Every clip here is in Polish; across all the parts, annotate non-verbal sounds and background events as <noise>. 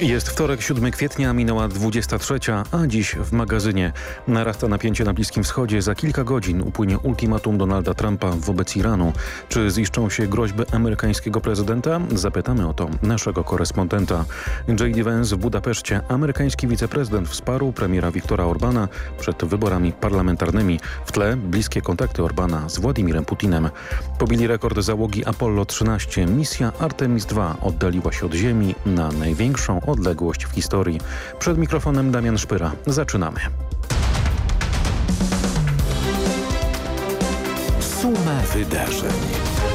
Jest wtorek, 7 kwietnia, minęła 23, a dziś w magazynie narasta napięcie na Bliskim Wschodzie. Za kilka godzin upłynie ultimatum Donalda Trumpa wobec Iranu. Czy ziszczą się groźby amerykańskiego prezydenta? Zapytamy o to naszego korespondenta. J.D. Vance w Budapeszcie. Amerykański wiceprezydent wsparł premiera Viktora Orbana przed wyborami parlamentarnymi. W tle bliskie kontakty Orbana z Władimirem Putinem. Pobili rekord załogi Apollo 13. Misja Artemis II oddaliła się od Ziemi na największą odległość w historii. Przed mikrofonem Damian Szpyra. Zaczynamy. Suma wydarzeń.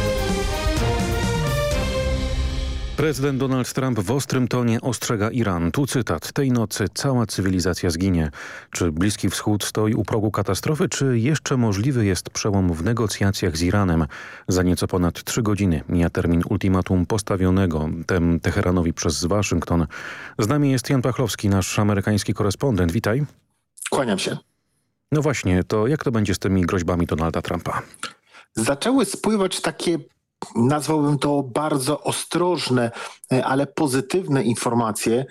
Prezydent Donald Trump w ostrym tonie ostrzega Iran. Tu cytat. Tej nocy cała cywilizacja zginie. Czy Bliski Wschód stoi u progu katastrofy, czy jeszcze możliwy jest przełom w negocjacjach z Iranem? Za nieco ponad trzy godziny mija termin ultimatum postawionego tem Teheranowi przez Waszyngton. Z nami jest Jan Pachlowski, nasz amerykański korespondent. Witaj. Kłaniam się. No właśnie, to jak to będzie z tymi groźbami Donalda Trumpa? Zaczęły spływać takie nazwałbym to bardzo ostrożne, ale pozytywne informacje.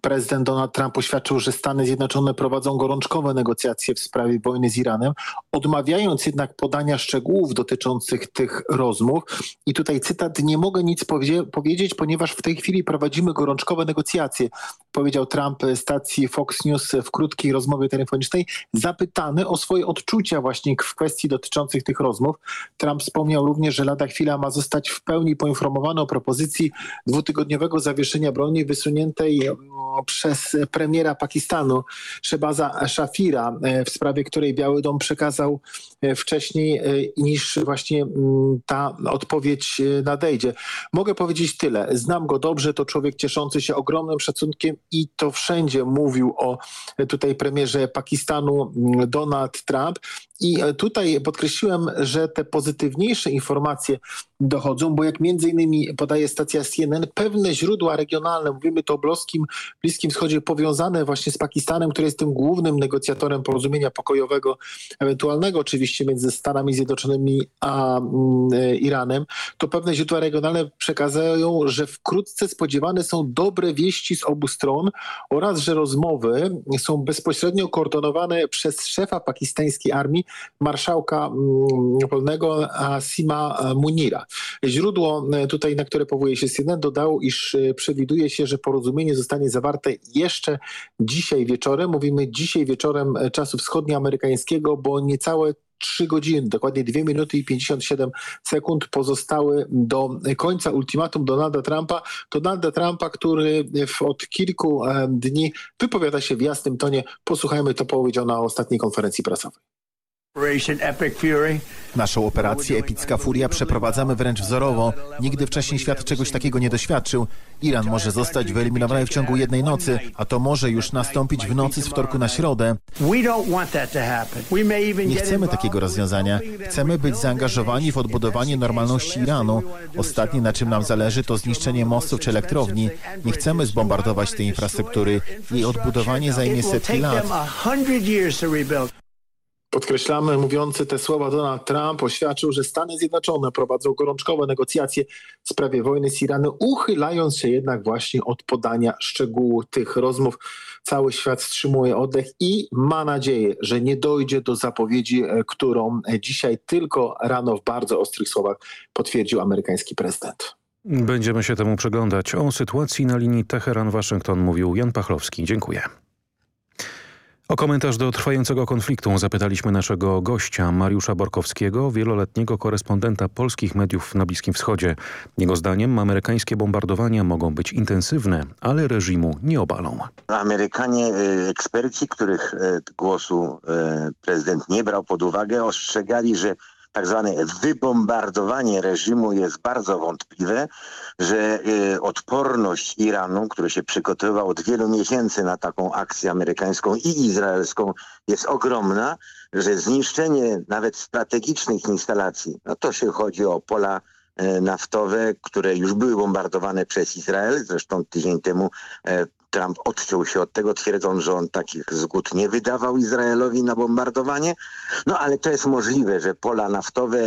Prezydent Donald Trump oświadczył, że Stany Zjednoczone prowadzą gorączkowe negocjacje w sprawie wojny z Iranem, odmawiając jednak podania szczegółów dotyczących tych rozmów. I tutaj cytat, nie mogę nic powie powiedzieć, ponieważ w tej chwili prowadzimy gorączkowe negocjacje, powiedział Trump stacji Fox News w krótkiej rozmowie telefonicznej, zapytany o swoje odczucia właśnie w kwestii dotyczących tych rozmów. Trump wspomniał również, że lada chwila ma zostać w pełni poinformowany o propozycji dwutygodniowego zawieszenia broni wysuniętej mm, przez premiera Pakistanu Shebaza Shafira, e, w sprawie której Biały Dom przekazał e, wcześniej e, niż właśnie mm, ta odpowiedź nadejdzie. Mogę powiedzieć tyle. Znam go dobrze, to człowiek cieszący się ogromnym szacunkiem i to wszędzie mówił o tutaj premierze Pakistanu mm, Donald Trump. I tutaj podkreśliłem, że te pozytywniejsze informacje dochodzą, bo jak między innymi podaje stacja CNN, pewne źródła regionalne, mówimy to o Bliskim, Bliskim Wschodzie, powiązane właśnie z Pakistanem, który jest tym głównym negocjatorem porozumienia pokojowego, ewentualnego oczywiście między Stanami Zjednoczonymi a mm, Iranem, to pewne źródła regionalne przekazują, że wkrótce spodziewane są dobre wieści z obu stron oraz, że rozmowy są bezpośrednio koordynowane przez szefa pakistańskiej armii, marszałka mm, polnego Asima Munira. Źródło e, tutaj, na które powołuje się CNN, dodało, iż e, przewiduje się, że porozumienie zostanie zawarte jeszcze dzisiaj wieczorem. Mówimy dzisiaj wieczorem e, czasu wschodnioamerykańskiego, bo niecałe 3 godziny, dokładnie 2 minuty i 57 sekund pozostały do końca ultimatum Donalda Trumpa. Donalda Trumpa, który od kilku dni wypowiada się w jasnym tonie. Posłuchajmy, to powiedział na ostatniej konferencji prasowej. Naszą operację Epicka Furia przeprowadzamy wręcz wzorowo. Nigdy wcześniej świat czegoś takiego nie doświadczył. Iran może zostać wyeliminowany w ciągu jednej nocy, a to może już nastąpić w nocy z wtorku na środę. Nie chcemy takiego rozwiązania. Chcemy być zaangażowani w odbudowanie normalności Iranu. Ostatnie, na czym nam zależy, to zniszczenie mostów czy elektrowni. Nie chcemy zbombardować tej infrastruktury. Jej odbudowanie zajmie setki lat. Podkreślamy, mówiący te słowa Donald Trump oświadczył, że Stany Zjednoczone prowadzą gorączkowe negocjacje w sprawie wojny z Iranem, uchylając się jednak właśnie od podania szczegółów tych rozmów. Cały świat wstrzymuje oddech i ma nadzieję, że nie dojdzie do zapowiedzi, e, którą dzisiaj tylko rano w bardzo ostrych słowach potwierdził amerykański prezydent. Będziemy się temu przyglądać. O sytuacji na linii Teheran-Waszyngton mówił Jan Pachlowski. Dziękuję. O komentarz do trwającego konfliktu zapytaliśmy naszego gościa Mariusza Borkowskiego, wieloletniego korespondenta polskich mediów na Bliskim Wschodzie. Jego zdaniem amerykańskie bombardowania mogą być intensywne, ale reżimu nie obalą. Amerykanie, y, eksperci, których y, głosu y, prezydent nie brał pod uwagę, ostrzegali, że tak zwane wybombardowanie reżimu jest bardzo wątpliwe, że y, odporność Iranu, który się przygotowywał od wielu miesięcy na taką akcję amerykańską i izraelską jest ogromna, że zniszczenie nawet strategicznych instalacji, no to się chodzi o pola naftowe, które już były bombardowane przez Izrael. Zresztą tydzień temu e, Trump odciął się od tego, twierdząc, że on takich zgód nie wydawał Izraelowi na bombardowanie. No ale to jest możliwe, że pola naftowe,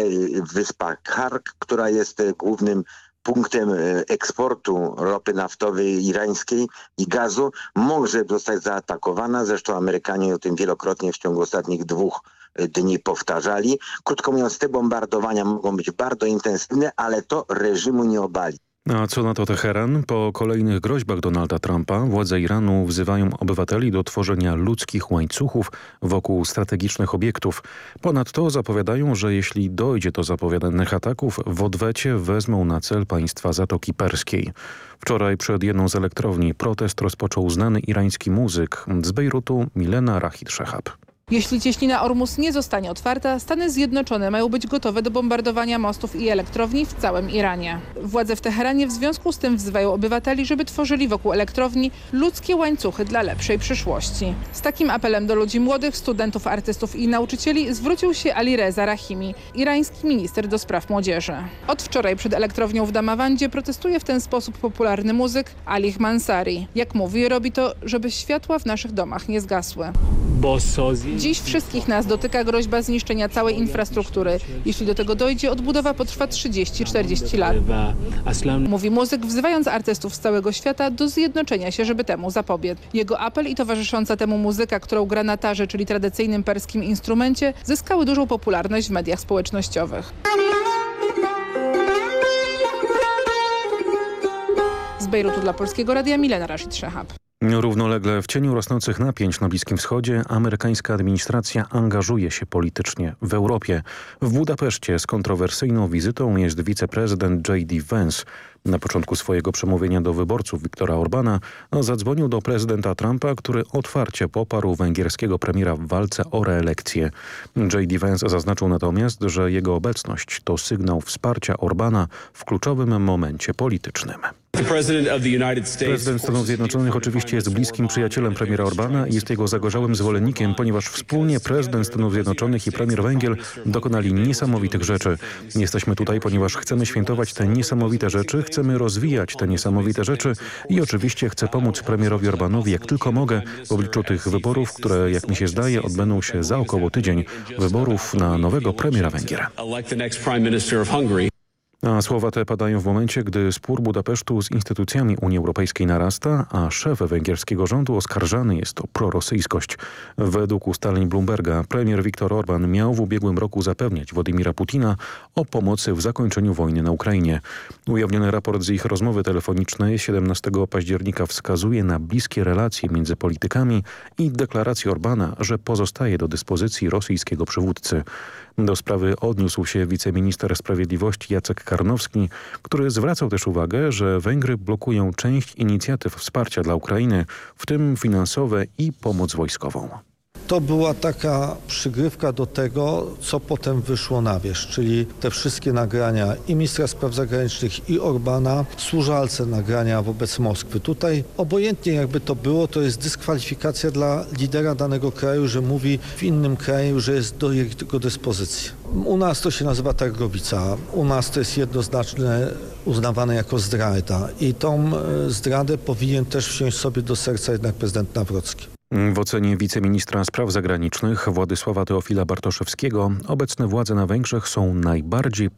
wyspa Kark, która jest głównym punktem eksportu ropy naftowej irańskiej i gazu może zostać zaatakowana. Zresztą Amerykanie o tym wielokrotnie w ciągu ostatnich dwóch dni powtarzali. Krótko mówiąc, te bombardowania mogą być bardzo intensywne, ale to reżimu nie obali. A co na to Teheran? Po kolejnych groźbach Donalda Trumpa władze Iranu wzywają obywateli do tworzenia ludzkich łańcuchów wokół strategicznych obiektów. Ponadto zapowiadają, że jeśli dojdzie do zapowiadanych ataków, w odwecie wezmą na cel państwa Zatoki Perskiej. Wczoraj przed jedną z elektrowni protest rozpoczął znany irański muzyk z Bejrutu Milena Rahid Shehab. Jeśli cieśnina Ormus nie zostanie otwarta, Stany Zjednoczone mają być gotowe do bombardowania mostów i elektrowni w całym Iranie. Władze w Teheranie w związku z tym wzywają obywateli, żeby tworzyli wokół elektrowni ludzkie łańcuchy dla lepszej przyszłości. Z takim apelem do ludzi młodych, studentów, artystów i nauczycieli zwrócił się Ali Reza Rahimi, irański minister do spraw młodzieży. Od wczoraj przed elektrownią w Damawandzie protestuje w ten sposób popularny muzyk Ali Mansari. Jak mówi, robi to, żeby światła w naszych domach nie zgasły. Dziś wszystkich nas dotyka groźba zniszczenia całej infrastruktury. Jeśli do tego dojdzie, odbudowa potrwa 30-40 lat. Mówi muzyk, wzywając artystów z całego świata do zjednoczenia się, żeby temu zapobiec. Jego apel i towarzysząca temu muzyka, którą gra na tarze, czyli tradycyjnym perskim instrumencie, zyskały dużą popularność w mediach społecznościowych. Z Bejrutu dla Polskiego Radia Milena Rashid Shehab. Równolegle w cieniu rosnących napięć na Bliskim Wschodzie amerykańska administracja angażuje się politycznie w Europie. W Budapeszcie z kontrowersyjną wizytą jest wiceprezydent J.D. Vance. Na początku swojego przemówienia do wyborców Viktora Orbana zadzwonił do prezydenta Trumpa, który otwarcie poparł węgierskiego premiera w walce o reelekcję. J.D. Vance zaznaczył natomiast, że jego obecność to sygnał wsparcia Orbana w kluczowym momencie politycznym. Prezydent Stanów Zjednoczonych oczywiście jest bliskim przyjacielem premiera Orbana i jest jego zagorzałym zwolennikiem, ponieważ wspólnie prezydent Stanów Zjednoczonych i premier Węgiel dokonali niesamowitych rzeczy. Jesteśmy tutaj, ponieważ chcemy świętować te niesamowite rzeczy, chcemy rozwijać te niesamowite rzeczy i oczywiście chcę pomóc premierowi Orbanowi jak tylko mogę w obliczu tych wyborów, które jak mi się zdaje odbędą się za około tydzień, wyborów na nowego premiera Węgier. A słowa te padają w momencie, gdy spór Budapesztu z instytucjami Unii Europejskiej narasta, a szef węgierskiego rządu oskarżany jest o prorosyjskość. Według ustaleń Bloomberga premier Viktor Orban miał w ubiegłym roku zapewniać Władimira Putina o pomocy w zakończeniu wojny na Ukrainie. Ujawniony raport z ich rozmowy telefonicznej 17 października wskazuje na bliskie relacje między politykami i deklarację Orbana, że pozostaje do dyspozycji rosyjskiego przywódcy. Do sprawy odniósł się wiceminister sprawiedliwości Jacek Karnowski, który zwracał też uwagę, że Węgry blokują część inicjatyw wsparcia dla Ukrainy, w tym finansowe i pomoc wojskową. To była taka przygrywka do tego, co potem wyszło na wierzch, czyli te wszystkie nagrania i ministra spraw zagranicznych i Orbana, służalce nagrania wobec Moskwy. Tutaj obojętnie jakby to było, to jest dyskwalifikacja dla lidera danego kraju, że mówi w innym kraju, że jest do jego dyspozycji. U nas to się nazywa targowica, u nas to jest jednoznaczne uznawane jako zdrada i tą e, zdradę powinien też wziąć sobie do serca jednak prezydent Nawrocki. W ocenie wiceministra spraw zagranicznych Władysława Teofila Bartoszewskiego obecne władze na Węgrzech są najbardziej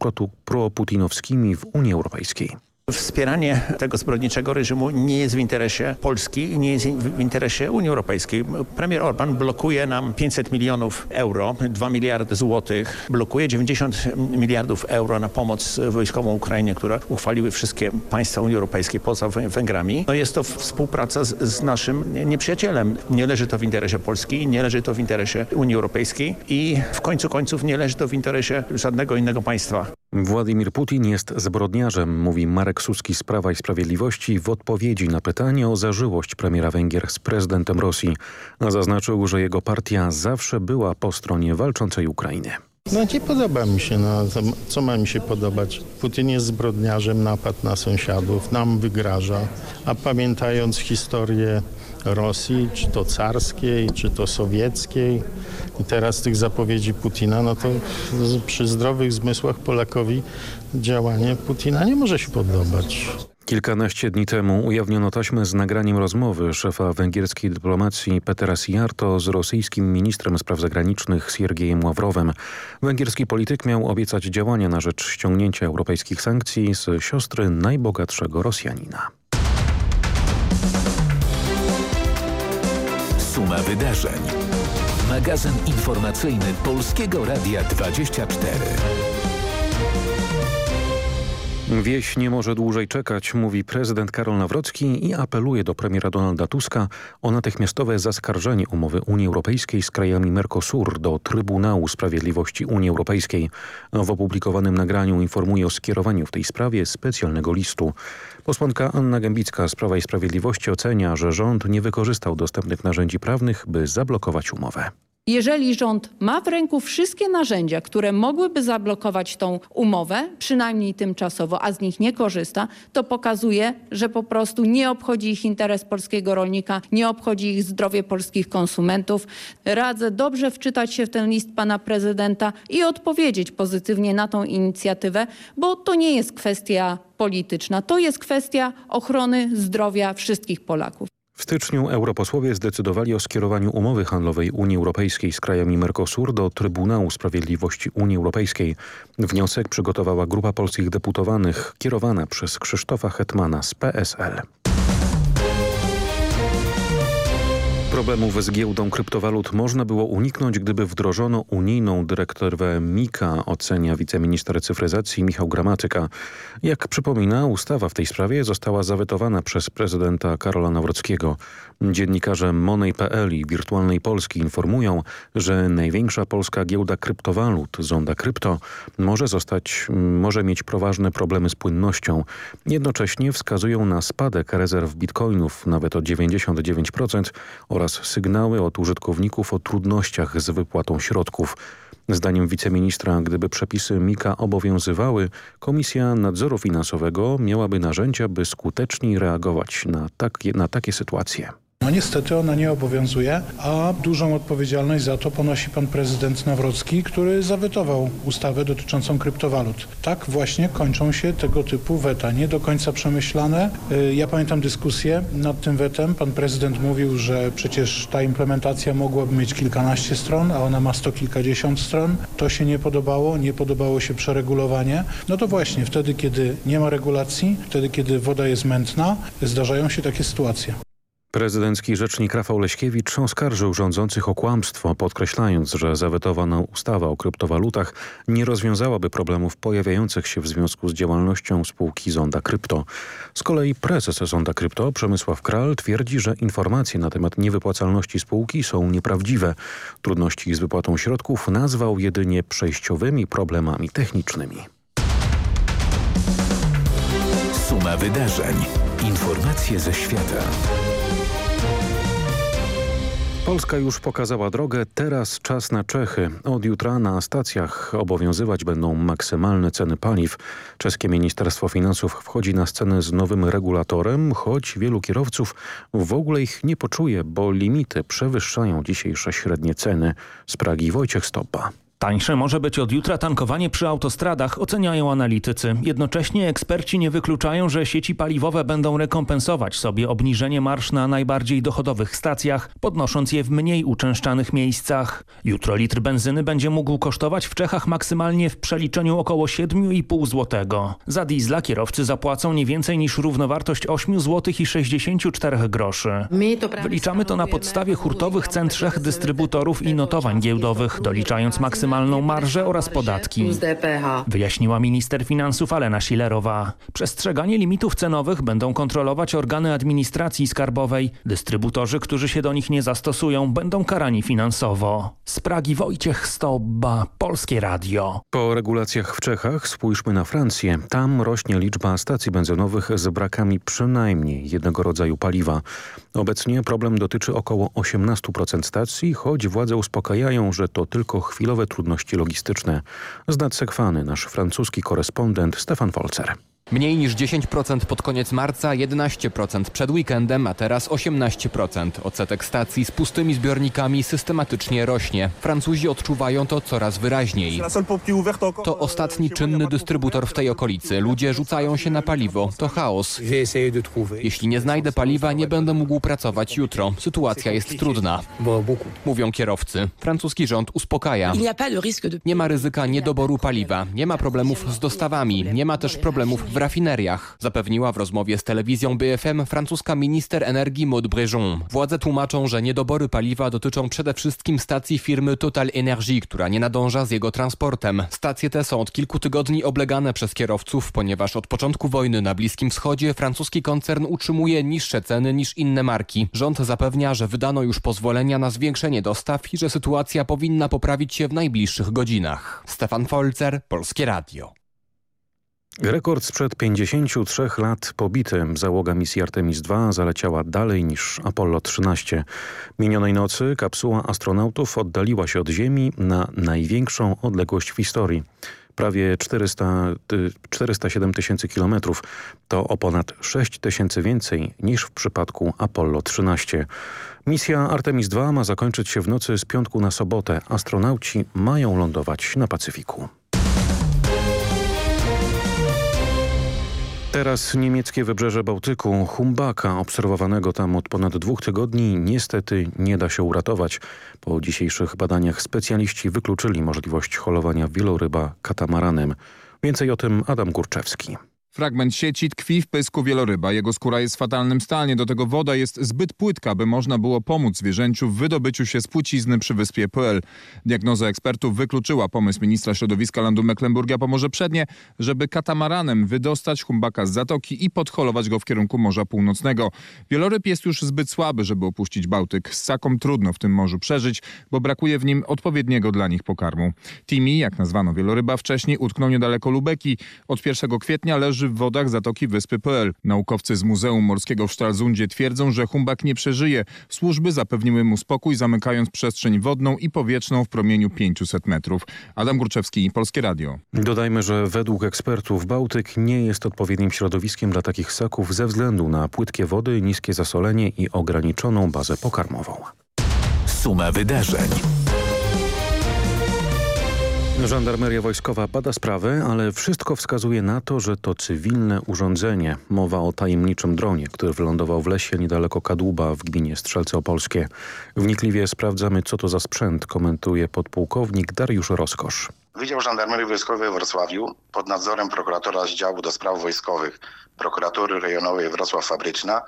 proputinowskimi w Unii Europejskiej. Wspieranie tego zbrodniczego reżimu nie jest w interesie Polski i nie jest w interesie Unii Europejskiej. Premier Orban blokuje nam 500 milionów euro, 2 miliardy złotych, blokuje 90 miliardów euro na pomoc wojskową Ukrainie, które uchwaliły wszystkie państwa Unii Europejskiej poza Węgrami. No jest to współpraca z, z naszym nieprzyjacielem. Nie leży to w interesie Polski, nie leży to w interesie Unii Europejskiej i w końcu końców nie leży to w interesie żadnego innego państwa. Władimir Putin jest zbrodniarzem, mówi Marek Suski z Prawa i Sprawiedliwości w odpowiedzi na pytanie o zażyłość premiera Węgier z prezydentem Rosji. A zaznaczył, że jego partia zawsze była po stronie walczącej Ukrainy. No nie podoba mi się, no co, ma mi się podobać? Putin jest zbrodniarzem, napad na sąsiadów, nam wygraża, a pamiętając historię Rosji, czy to carskiej, czy to sowieckiej i teraz tych zapowiedzi Putina, no to przy zdrowych zmysłach Polakowi działanie Putina nie może się podobać. Kilkanaście dni temu ujawniono taśmę z nagraniem rozmowy szefa węgierskiej dyplomacji Petera Sijarto z rosyjskim ministrem spraw zagranicznych Siergiejem Ławrowem. Węgierski polityk miał obiecać działania na rzecz ściągnięcia europejskich sankcji z siostry najbogatszego Rosjanina. Suma wydarzeń. Magazyn informacyjny Polskiego Radia 24. Wieś nie może dłużej czekać, mówi prezydent Karol Nawrocki i apeluje do premiera Donalda Tuska o natychmiastowe zaskarżenie umowy Unii Europejskiej z krajami Mercosur do Trybunału Sprawiedliwości Unii Europejskiej. W opublikowanym nagraniu informuje o skierowaniu w tej sprawie specjalnego listu. Posłanka Anna Gębicka z Prawa i Sprawiedliwości ocenia, że rząd nie wykorzystał dostępnych narzędzi prawnych, by zablokować umowę. Jeżeli rząd ma w ręku wszystkie narzędzia, które mogłyby zablokować tą umowę, przynajmniej tymczasowo, a z nich nie korzysta, to pokazuje, że po prostu nie obchodzi ich interes polskiego rolnika, nie obchodzi ich zdrowie polskich konsumentów. Radzę dobrze wczytać się w ten list pana prezydenta i odpowiedzieć pozytywnie na tą inicjatywę, bo to nie jest kwestia polityczna, to jest kwestia ochrony zdrowia wszystkich Polaków. W styczniu europosłowie zdecydowali o skierowaniu umowy handlowej Unii Europejskiej z krajami Mercosur do Trybunału Sprawiedliwości Unii Europejskiej. Wniosek przygotowała grupa polskich deputowanych kierowana przez Krzysztofa Hetmana z PSL. Problemów z giełdą kryptowalut można było uniknąć, gdyby wdrożono unijną dyrektywę MIKA, ocenia wiceminister cyfryzacji Michał Gramatyka. Jak przypomina, ustawa w tej sprawie została zawetowana przez prezydenta Karola Nawrockiego. Dziennikarze Money.pl i Wirtualnej Polski informują, że największa polska giełda kryptowalut, Zonda Krypto, może może mieć poważne problemy z płynnością. Jednocześnie wskazują na spadek rezerw bitcoinów nawet o 99% oraz sygnały od użytkowników o trudnościach z wypłatą środków. Zdaniem wiceministra, gdyby przepisy MIKA obowiązywały, Komisja Nadzoru Finansowego miałaby narzędzia, by skuteczniej reagować na takie, na takie sytuacje. No niestety ona nie obowiązuje, a dużą odpowiedzialność za to ponosi pan prezydent Nawrocki, który zawetował ustawę dotyczącą kryptowalut. Tak właśnie kończą się tego typu weta, nie do końca przemyślane. Y, ja pamiętam dyskusję nad tym wetem. Pan prezydent mówił, że przecież ta implementacja mogłaby mieć kilkanaście stron, a ona ma sto kilkadziesiąt stron. To się nie podobało, nie podobało się przeregulowanie. No to właśnie wtedy, kiedy nie ma regulacji, wtedy, kiedy woda jest mętna, zdarzają się takie sytuacje. Prezydencki rzecznik Rafał Leśkiewicz oskarżył rządzących o kłamstwo, podkreślając, że zawetowana ustawa o kryptowalutach nie rozwiązałaby problemów pojawiających się w związku z działalnością spółki Zonda Krypto. Z kolei prezes Zonda Krypto Przemysław Kral twierdzi, że informacje na temat niewypłacalności spółki są nieprawdziwe. Trudności z wypłatą środków nazwał jedynie przejściowymi problemami technicznymi. Suma wydarzeń. Informacje ze świata. Polska już pokazała drogę, teraz czas na Czechy. Od jutra na stacjach obowiązywać będą maksymalne ceny paliw. Czeskie Ministerstwo Finansów wchodzi na scenę z nowym regulatorem, choć wielu kierowców w ogóle ich nie poczuje, bo limity przewyższają dzisiejsze średnie ceny. Z Pragi Wojciech Stopa. Tańsze może być od jutra tankowanie przy autostradach, oceniają analitycy. Jednocześnie eksperci nie wykluczają, że sieci paliwowe będą rekompensować sobie obniżenie marsz na najbardziej dochodowych stacjach, podnosząc je w mniej uczęszczanych miejscach. Jutro litr benzyny będzie mógł kosztować w Czechach maksymalnie w przeliczeniu około 7,5 zł. Za diesla kierowcy zapłacą nie więcej niż równowartość 8 zł i 64 groszy. Wyliczamy to na podstawie hurtowych cen trzech dystrybutorów i notowań giełdowych, doliczając maksymalnie maksymalną marżę oraz podatki. Wyjaśniła minister finansów Alena Schillerowa. Przestrzeganie limitów cenowych będą kontrolować organy administracji skarbowej. Dystrybutorzy, którzy się do nich nie zastosują, będą karani finansowo. Z Pragi Wojciech Stobba, Polskie Radio. Po regulacjach w Czechach spójrzmy na Francję. Tam rośnie liczba stacji benzynowych z brakami przynajmniej jednego rodzaju paliwa. Obecnie problem dotyczy około 18% stacji, choć władze uspokajają, że to tylko chwilowe trudności logistyczne. Z nadsekwany nasz francuski korespondent Stefan Folzer. Mniej niż 10% pod koniec marca, 11% przed weekendem, a teraz 18%. Odsetek stacji z pustymi zbiornikami systematycznie rośnie. Francuzi odczuwają to coraz wyraźniej. To ostatni czynny dystrybutor w tej okolicy. Ludzie rzucają się na paliwo. To chaos. Jeśli nie znajdę paliwa, nie będę mógł pracować jutro. Sytuacja jest trudna. Mówią kierowcy. Francuski rząd uspokaja. Nie ma ryzyka niedoboru paliwa. Nie ma problemów z dostawami. Nie ma też problemów w rafineriach, zapewniła w rozmowie z telewizją BFM francuska minister energii Maud Brejon. Władze tłumaczą, że niedobory paliwa dotyczą przede wszystkim stacji firmy Total Energy, która nie nadąża z jego transportem. Stacje te są od kilku tygodni oblegane przez kierowców, ponieważ od początku wojny na Bliskim Wschodzie francuski koncern utrzymuje niższe ceny niż inne marki. Rząd zapewnia, że wydano już pozwolenia na zwiększenie dostaw i że sytuacja powinna poprawić się w najbliższych godzinach. Stefan Folzer, Polskie Radio. Rekord sprzed 53 lat pobity. Załoga misji Artemis II zaleciała dalej niż Apollo 13. Minionej nocy kapsuła astronautów oddaliła się od Ziemi na największą odległość w historii. Prawie 400, 407 tysięcy kilometrów. To o ponad 6 tysięcy więcej niż w przypadku Apollo 13. Misja Artemis II ma zakończyć się w nocy z piątku na sobotę. Astronauci mają lądować na Pacyfiku. Teraz niemieckie wybrzeże Bałtyku. Humbaka, obserwowanego tam od ponad dwóch tygodni, niestety nie da się uratować. Po dzisiejszych badaniach specjaliści wykluczyli możliwość holowania wieloryba katamaranem. Więcej o tym Adam Górczewski. Fragment sieci tkwi w pysku wieloryba. Jego skóra jest w fatalnym stanie. Do tego woda jest zbyt płytka, by można było pomóc zwierzęciu w wydobyciu się z płcizny przy wyspie Pl. Diagnoza ekspertów wykluczyła pomysł ministra środowiska Landu Mecklenburgia Pomorze Przednie, żeby katamaranem wydostać humbaka z zatoki i podholować go w kierunku Morza Północnego. Wieloryb jest już zbyt słaby, żeby opuścić Bałtyk. Ssakom trudno w tym morzu przeżyć, bo brakuje w nim odpowiedniego dla nich pokarmu. Timi, jak nazwano wieloryba wcześniej, utknął niedaleko Lubeki. Od 1 kwietnia leży w wodach Zatoki Wyspy PL. Naukowcy z Muzeum Morskiego w Stralsundzie twierdzą, że humbak nie przeżyje. Służby zapewniły mu spokój, zamykając przestrzeń wodną i powietrzną w promieniu 500 metrów. Adam Górczewski, Polskie Radio. Dodajmy, że według ekspertów Bałtyk nie jest odpowiednim środowiskiem dla takich ssaków ze względu na płytkie wody, niskie zasolenie i ograniczoną bazę pokarmową. Suma wydarzeń. Żandarmeria Wojskowa bada sprawę, ale wszystko wskazuje na to, że to cywilne urządzenie. Mowa o tajemniczym dronie, który wylądował w lesie niedaleko Kadłuba w gminie Strzelce Opolskie. Wnikliwie sprawdzamy, co to za sprzęt, komentuje podpułkownik Dariusz Roskosz. Wydział Żandarmerii Wojskowej w Wrocławiu pod nadzorem prokuratora z działu do spraw wojskowych Prokuratury Rejonowej Wrocław Fabryczna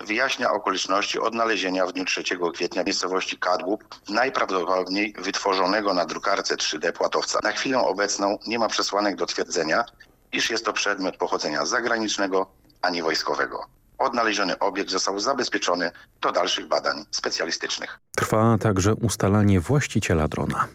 wyjaśnia okoliczności odnalezienia w dniu 3 kwietnia miejscowości Kadłub najprawdopodobniej wytworzonego na drukarce 3D płatowca. Na chwilę obecną nie ma przesłanek do twierdzenia, iż jest to przedmiot pochodzenia zagranicznego, a nie wojskowego. Odnaleziony obiekt został zabezpieczony do dalszych badań specjalistycznych. Trwa także ustalanie właściciela drona.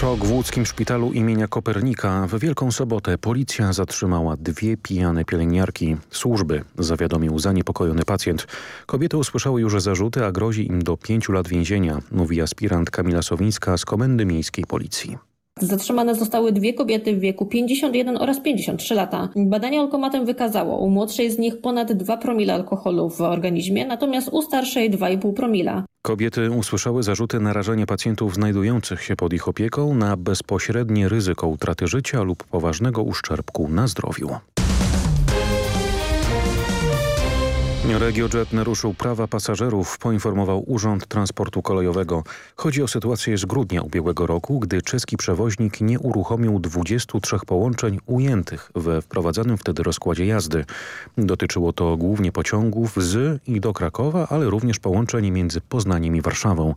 Szok w łódzkim szpitalu imienia Kopernika. W Wielką Sobotę policja zatrzymała dwie pijane pielęgniarki. Służby zawiadomił zaniepokojony pacjent. Kobiety usłyszały już zarzuty, a grozi im do pięciu lat więzienia, mówi aspirant Kamila Sowińska z Komendy Miejskiej Policji. Zatrzymane zostały dwie kobiety w wieku 51 oraz 53 lata. Badanie alkomatem wykazało u młodszej z nich ponad 2 promile alkoholu w organizmie, natomiast u starszej 2,5 promila. Kobiety usłyszały zarzuty narażenia pacjentów znajdujących się pod ich opieką na bezpośrednie ryzyko utraty życia lub poważnego uszczerbku na zdrowiu. RegioJet naruszył prawa pasażerów, poinformował Urząd Transportu Kolejowego. Chodzi o sytuację z grudnia ubiegłego roku, gdy czeski przewoźnik nie uruchomił 23 połączeń ujętych we wprowadzanym wtedy rozkładzie jazdy. Dotyczyło to głównie pociągów z i do Krakowa, ale również połączeń między Poznaniem i Warszawą.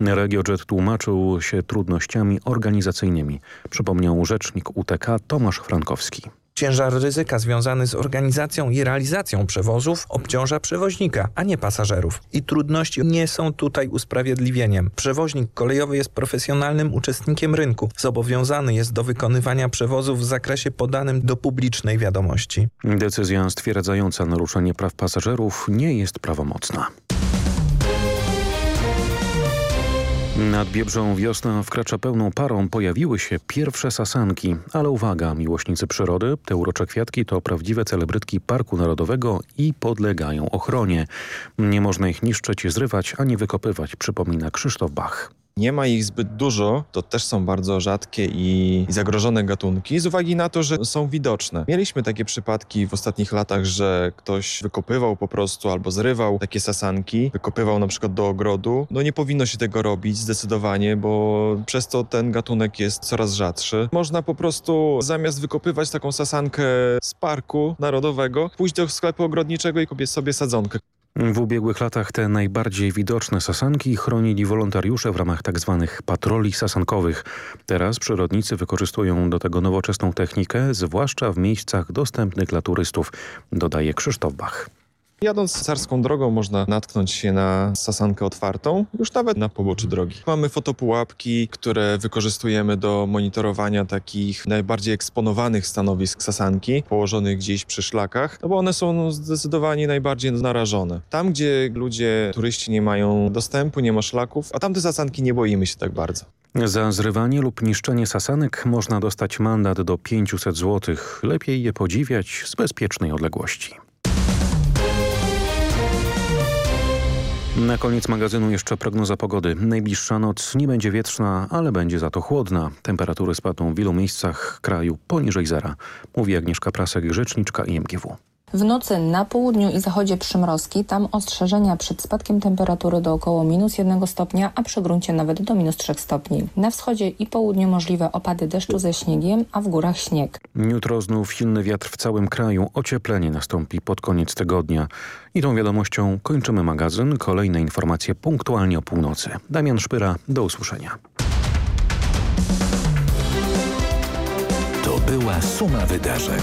RegioJet tłumaczył się trudnościami organizacyjnymi, przypomniał rzecznik UTK Tomasz Frankowski. Ciężar ryzyka związany z organizacją i realizacją przewozów obciąża przewoźnika, a nie pasażerów. I trudności nie są tutaj usprawiedliwieniem. Przewoźnik kolejowy jest profesjonalnym uczestnikiem rynku. Zobowiązany jest do wykonywania przewozów w zakresie podanym do publicznej wiadomości. Decyzja stwierdzająca naruszenie praw pasażerów nie jest prawomocna. Nad Biebrzą wiosna wkracza pełną parą. Pojawiły się pierwsze sasanki. Ale uwaga, miłośnicy przyrody, te urocze kwiatki to prawdziwe celebrytki Parku Narodowego i podlegają ochronie. Nie można ich niszczyć, zrywać ani wykopywać, przypomina Krzysztof Bach. Nie ma ich zbyt dużo, to też są bardzo rzadkie i zagrożone gatunki, z uwagi na to, że są widoczne. Mieliśmy takie przypadki w ostatnich latach, że ktoś wykopywał po prostu albo zrywał takie sasanki, wykopywał na przykład do ogrodu. No nie powinno się tego robić zdecydowanie, bo przez to ten gatunek jest coraz rzadszy. Można po prostu zamiast wykopywać taką sasankę z parku narodowego, pójść do sklepu ogrodniczego i kupić sobie sadzonkę. W ubiegłych latach te najbardziej widoczne sasanki chronili wolontariusze w ramach tzw. Tak patroli sasankowych. Teraz przyrodnicy wykorzystują do tego nowoczesną technikę, zwłaszcza w miejscach dostępnych dla turystów, dodaje Krzysztof Bach. Jadąc carską drogą można natknąć się na sasankę otwartą, już nawet na poboczu drogi. Mamy fotopułapki, które wykorzystujemy do monitorowania takich najbardziej eksponowanych stanowisk sasanki, położonych gdzieś przy szlakach, no bo one są zdecydowanie najbardziej narażone. Tam, gdzie ludzie, turyści nie mają dostępu, nie ma szlaków, a tamte sasanki nie boimy się tak bardzo. Za zrywanie lub niszczenie sasanek można dostać mandat do 500 zł. Lepiej je podziwiać z bezpiecznej odległości. Na koniec magazynu jeszcze prognoza pogody. Najbliższa noc nie będzie wietrzna, ale będzie za to chłodna. Temperatury spadną w wielu miejscach kraju poniżej zera. Mówi Agnieszka Prasek, rzeczniczka IMGW. W nocy na południu i zachodzie przymrozki, tam ostrzeżenia przed spadkiem temperatury do około minus 1 stopnia, a przy gruncie nawet do minus 3 stopni. Na wschodzie i południu możliwe opady deszczu ze śniegiem, a w górach śnieg. Jutro znów silny wiatr w całym kraju. Ocieplenie nastąpi pod koniec tygodnia. I tą wiadomością kończymy magazyn. Kolejne informacje punktualnie o północy. Damian Szpyra, do usłyszenia. To była suma wydarzeń.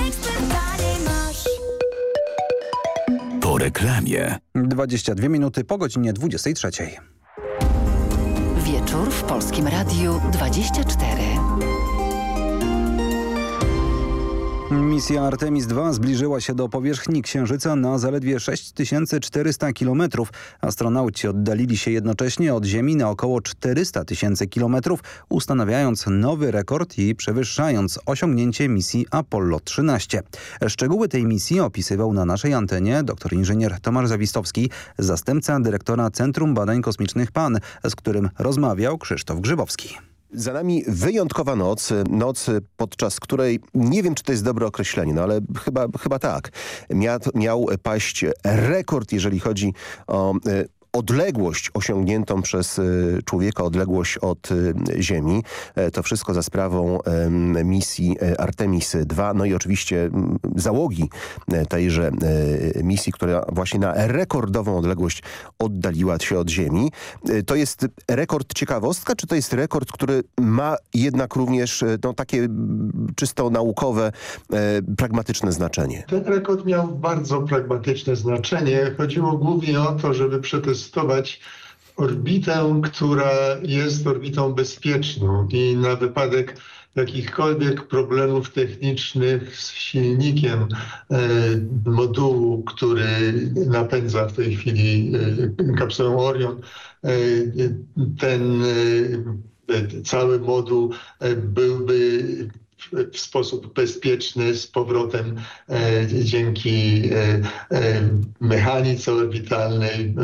reklamie. 22 minuty po godzinie 23. Wieczór w Polskim Radiu 24. Misja Artemis II zbliżyła się do powierzchni Księżyca na zaledwie 6400 km. Astronauci oddalili się jednocześnie od Ziemi na około 400 tysięcy km, ustanawiając nowy rekord i przewyższając osiągnięcie misji Apollo 13. Szczegóły tej misji opisywał na naszej antenie dr inżynier Tomasz Zawistowski, zastępca dyrektora Centrum Badań Kosmicznych PAN, z którym rozmawiał Krzysztof Grzybowski. Za nami wyjątkowa noc, noc podczas której, nie wiem czy to jest dobre określenie, no ale chyba, chyba tak, miał, miał paść rekord, jeżeli chodzi o e, odległość osiągniętą przez e, człowieka, odległość od e, Ziemi. To wszystko za sprawą misji Artemis II, no i oczywiście załogi tejże misji, która właśnie na rekordową odległość oddaliła się od Ziemi. To jest rekord ciekawostka, czy to jest rekord, który ma jednak również no, takie czysto naukowe, pragmatyczne znaczenie? Ten rekord miał bardzo pragmatyczne znaczenie. Chodziło głównie o to, żeby przetestować testować orbitę, która jest orbitą bezpieczną. I na wypadek jakichkolwiek problemów technicznych z silnikiem e, modułu, który napędza w tej chwili e, kapsułę Orion, e, ten cały moduł byłby w sposób bezpieczny z powrotem dzięki mechanice orbitalnej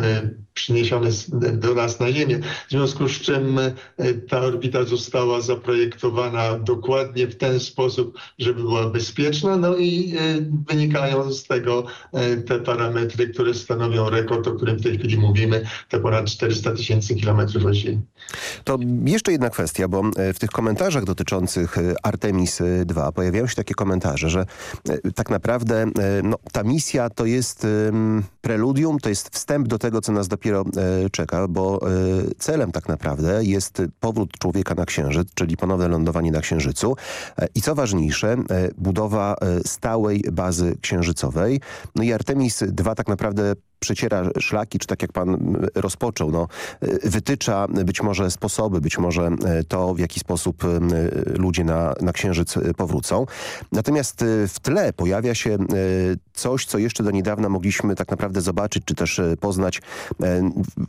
przyniesione do nas na Ziemię. W związku z czym ta orbita została zaprojektowana dokładnie w ten sposób, żeby była bezpieczna, no i wynikają z tego te parametry, które stanowią rekord, o którym w tej chwili mówimy, te ponad 400 tysięcy kilometrów od Ziemi. To jeszcze jedna kwestia, bo w tych komentarzach dotyczących Artemis II pojawiają się takie komentarze, że tak naprawdę no, ta misja to jest preludium, to jest wstęp do tego, co nas dopiero czeka, bo celem tak naprawdę jest powrót człowieka na Księżyc, czyli ponowne lądowanie na Księżycu i co ważniejsze, budowa stałej bazy księżycowej. No i Artemis II tak naprawdę przeciera szlaki, czy tak jak pan rozpoczął, no, wytycza być może sposoby, być może to, w jaki sposób ludzie na, na Księżyc powrócą. Natomiast w tle pojawia się coś, co jeszcze do niedawna mogliśmy tak naprawdę zobaczyć, czy też poznać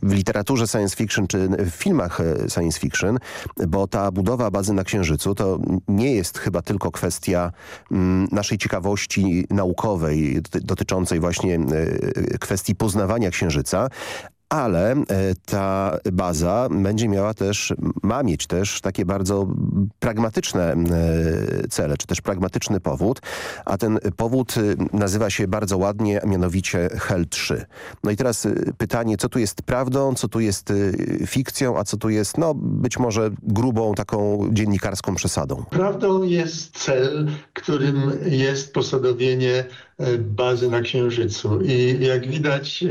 w literaturze science fiction, czy w filmach science fiction, bo ta budowa bazy na Księżycu to nie jest chyba tylko kwestia naszej ciekawości naukowej dotyczącej właśnie kwestii poznawania Księżyca, ale ta baza będzie miała też, ma mieć też takie bardzo pragmatyczne cele, czy też pragmatyczny powód, a ten powód nazywa się bardzo ładnie, a mianowicie HEL 3. No i teraz pytanie, co tu jest prawdą, co tu jest fikcją, a co tu jest, no być może grubą taką dziennikarską przesadą. Prawdą jest cel, którym jest posadowienie bazy na Księżycu. I jak widać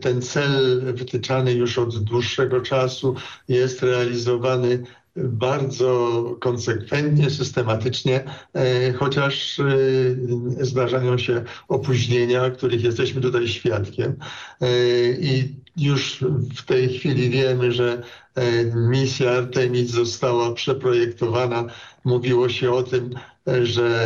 ten cel wytyczany już od dłuższego czasu jest realizowany bardzo konsekwentnie, systematycznie, chociaż zdarzają się opóźnienia, których jesteśmy tutaj świadkiem. I już w tej chwili wiemy, że misja Artemis została przeprojektowana. Mówiło się o tym, że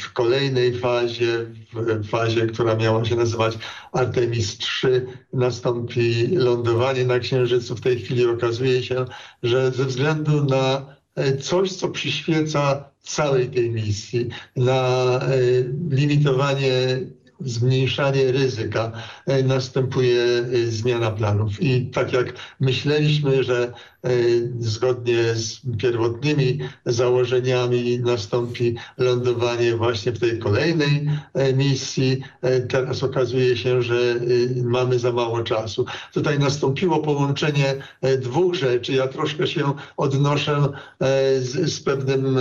w kolejnej fazie, w fazie, która miała się nazywać Artemis 3, nastąpi lądowanie na Księżycu. W tej chwili okazuje się, że ze względu na coś, co przyświeca całej tej misji, na limitowanie zmniejszanie ryzyka, następuje zmiana planów. I tak jak myśleliśmy, że zgodnie z pierwotnymi założeniami nastąpi lądowanie właśnie w tej kolejnej misji. Teraz okazuje się, że mamy za mało czasu. Tutaj nastąpiło połączenie dwóch rzeczy. Ja troszkę się odnoszę z, z pewnym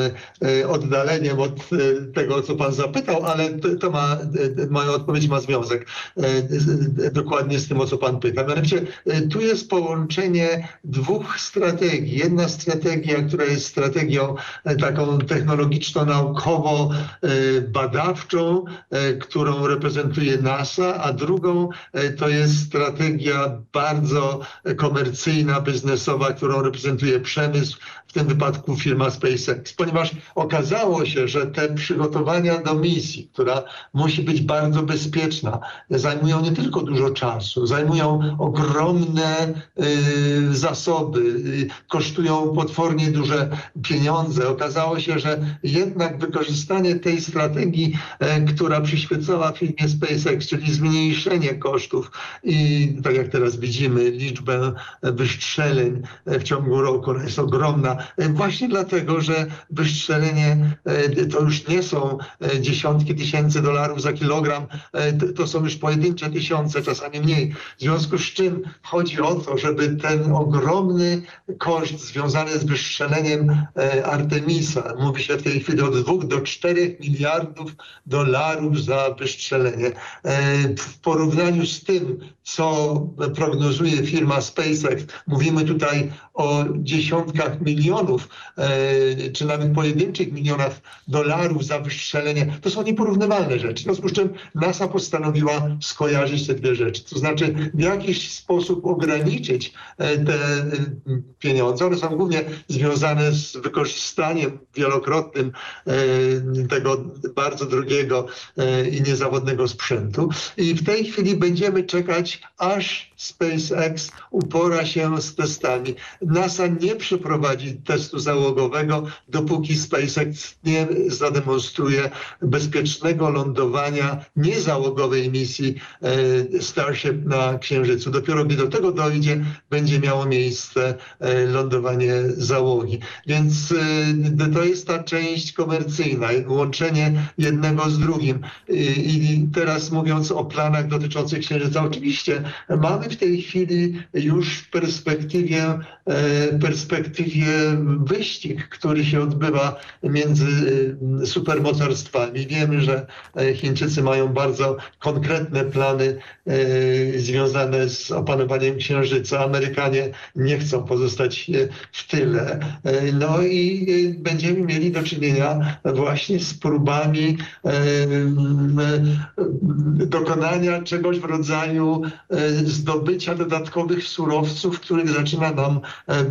oddaleniem od tego, co pan zapytał, ale to, to ma, moja odpowiedź ma związek dokładnie z tym, o co pan pyta. Mianowicie tu jest połączenie dwóch strategii. Jedna strategia, która jest strategią taką technologiczno-naukowo-badawczą, którą reprezentuje NASA, a drugą to jest strategia bardzo komercyjna, biznesowa, którą reprezentuje przemysł, w tym wypadku firma SpaceX, ponieważ okazało się, że te przygotowania do misji, która musi być bardzo bezpieczna, zajmują nie tylko dużo czasu, zajmują ogromne y, zasoby, y, kosztują potwornie duże pieniądze. Okazało się, że jednak wykorzystanie tej strategii, y, która przyświecała firmie SpaceX, czyli zmniejszenie kosztów i tak jak teraz widzimy, liczbę wystrzeleń w ciągu roku jest ogromna, właśnie dlatego, że wystrzelenie to już nie są dziesiątki tysięcy dolarów za kilogram, to są już pojedyncze tysiące, czasami mniej. W związku z czym chodzi o to, żeby ten ogromny koszt związany z wystrzeleniem Artemisa, mówi się w tej chwili od 2 do 4 miliardów dolarów za wystrzelenie. W porównaniu z tym, co prognozuje firma SpaceX, mówimy tutaj o dziesiątkach milionów, czy nawet pojedynczych milionach dolarów za wystrzelenie. To są nieporównywalne rzeczy. W związku z czym NASA postanowiła skojarzyć te dwie rzeczy. To znaczy w jakiś sposób ograniczyć te pieniądze. One są głównie związane z wykorzystaniem wielokrotnym tego bardzo drogiego i niezawodnego sprzętu. I w tej chwili będziemy czekać, aż SpaceX upora się z testami. NASA nie przeprowadzi testu załogowego, dopóki SpaceX nie zademonstruje bezpiecznego lądowania niezałogowej misji Starship na Księżycu. Dopiero gdy do tego dojdzie, będzie miało miejsce lądowanie załogi. Więc to jest ta część komercyjna, łączenie jednego z drugim. I teraz mówiąc o planach dotyczących Księżyca, oczywiście mamy w tej chwili już w perspektywie, perspektywie wyścig, który się odbywa między supermocarstwami. Wiemy, że Chińczycy mają bardzo konkretne plany związane z opanowaniem Księżyca. Amerykanie nie chcą pozostać w tyle. No i będziemy mieli do czynienia właśnie z próbami dokonania czegoś w rodzaju zdobycia dodatkowych surowców, których zaczyna nam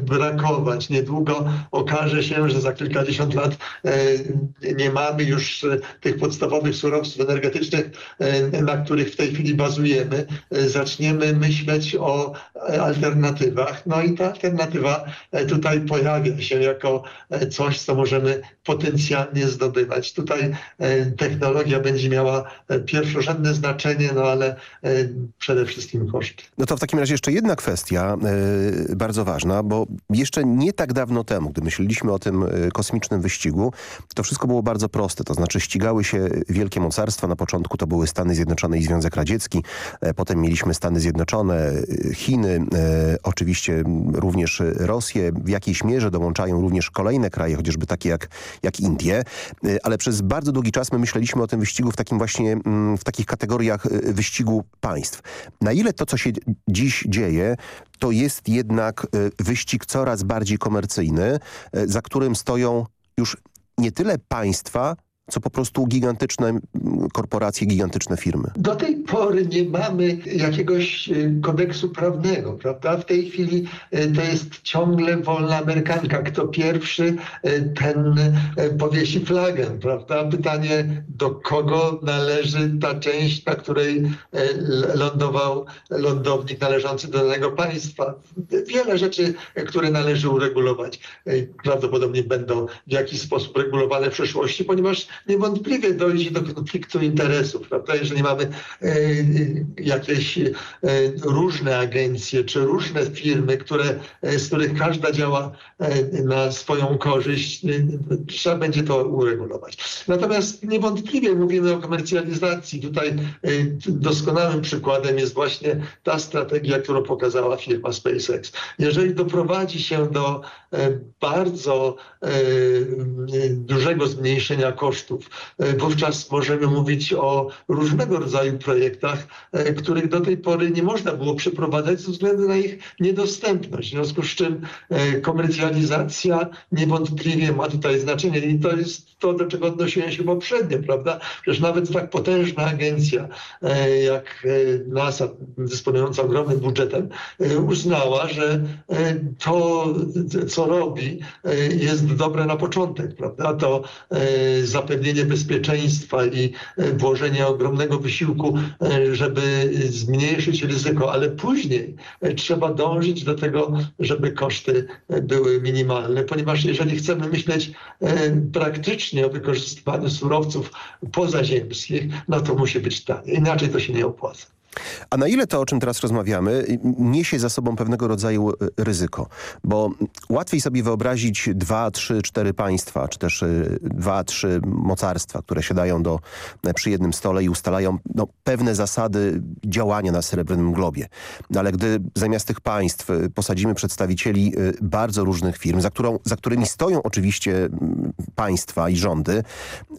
brakować. Niedługo okaże się, że za kilkadziesiąt lat nie mamy już tych podstawowych surowców energetycznych, na których w tej chwili bazujemy. Zaczniemy myśleć o alternatywach. No i ta alternatywa tutaj pojawia się jako coś, co możemy potencjalnie zdobywać. Tutaj technologia będzie miała pierwszorzędne znaczenie, no ale przede wszystkim koszty. No to w takim razie jeszcze jedna kwestia bardzo ważna, bo jeszcze nie tak dawno temu, gdy myśleliśmy o tym kosmicznym wyścigu, to wszystko było bardzo proste. To znaczy ścigały się wielkie mocarstwa. Na początku to były Stany Zjednoczone i Związek Radziecki. Potem mieliśmy Stany Zjednoczone, Chiny, oczywiście również Rosję. W jakiejś mierze dołączają również kolejne kraje, chociażby takie jak, jak Indie. Ale przez bardzo długi czas my myśleliśmy o tym wyścigu w takim właśnie, w takich kategoriach wyścigu państw. Na ile to, co się dziś dzieje, to jest jednak wyścig coraz bardziej komercyjny, za którym stoją już nie tyle państwa, co po prostu gigantyczne korporacje, gigantyczne firmy. Do tej pory nie mamy jakiegoś kodeksu prawnego, prawda? W tej chwili to jest ciągle wolna amerykanka. Kto pierwszy, ten powiesi flagę, prawda? Pytanie, do kogo należy ta część, na której lądował lądownik należący do danego państwa. Wiele rzeczy, które należy uregulować, prawdopodobnie będą w jakiś sposób regulowane w przyszłości, ponieważ niewątpliwie dojdzie do konfliktu interesów, prawda? Jeżeli mamy e, jakieś e, różne agencje czy różne firmy, które, z których każda działa e, na swoją korzyść, trzeba będzie to uregulować. Natomiast niewątpliwie mówimy o komercjalizacji. Tutaj doskonałym przykładem jest właśnie ta strategia, którą pokazała firma SpaceX. Jeżeli doprowadzi się do bardzo dużego zmniejszenia kosztów, wówczas możemy mówić o różnego rodzaju projektach, których do tej pory nie można było przeprowadzać ze względu na ich niedostępność. W związku z czym komercjalizacja niewątpliwie ma tutaj znaczenie i to jest to, do czego odnosiłem się poprzednio, prawda? Przecież nawet tak potężna agencja jak NASA, dysponująca ogromnym budżetem, uznała, że to, co robi, jest dobre na początek, prawda? To zapewnienie bezpieczeństwa i włożenie ogromnego wysiłku, żeby zmniejszyć ryzyko, ale później trzeba dążyć do tego, żeby koszty były minimalne, ponieważ jeżeli chcemy myśleć praktycznie o wykorzystywaniu surowców pozaziemskich, no to musi być tanie, inaczej to się nie opłaca. A na ile to, o czym teraz rozmawiamy, niesie za sobą pewnego rodzaju ryzyko? Bo łatwiej sobie wyobrazić dwa, trzy, cztery państwa, czy też dwa, trzy mocarstwa, które siadają do, przy jednym stole i ustalają no, pewne zasady działania na Srebrnym Globie. Ale gdy zamiast tych państw posadzimy przedstawicieli bardzo różnych firm, za, którą, za którymi stoją oczywiście państwa i rządy,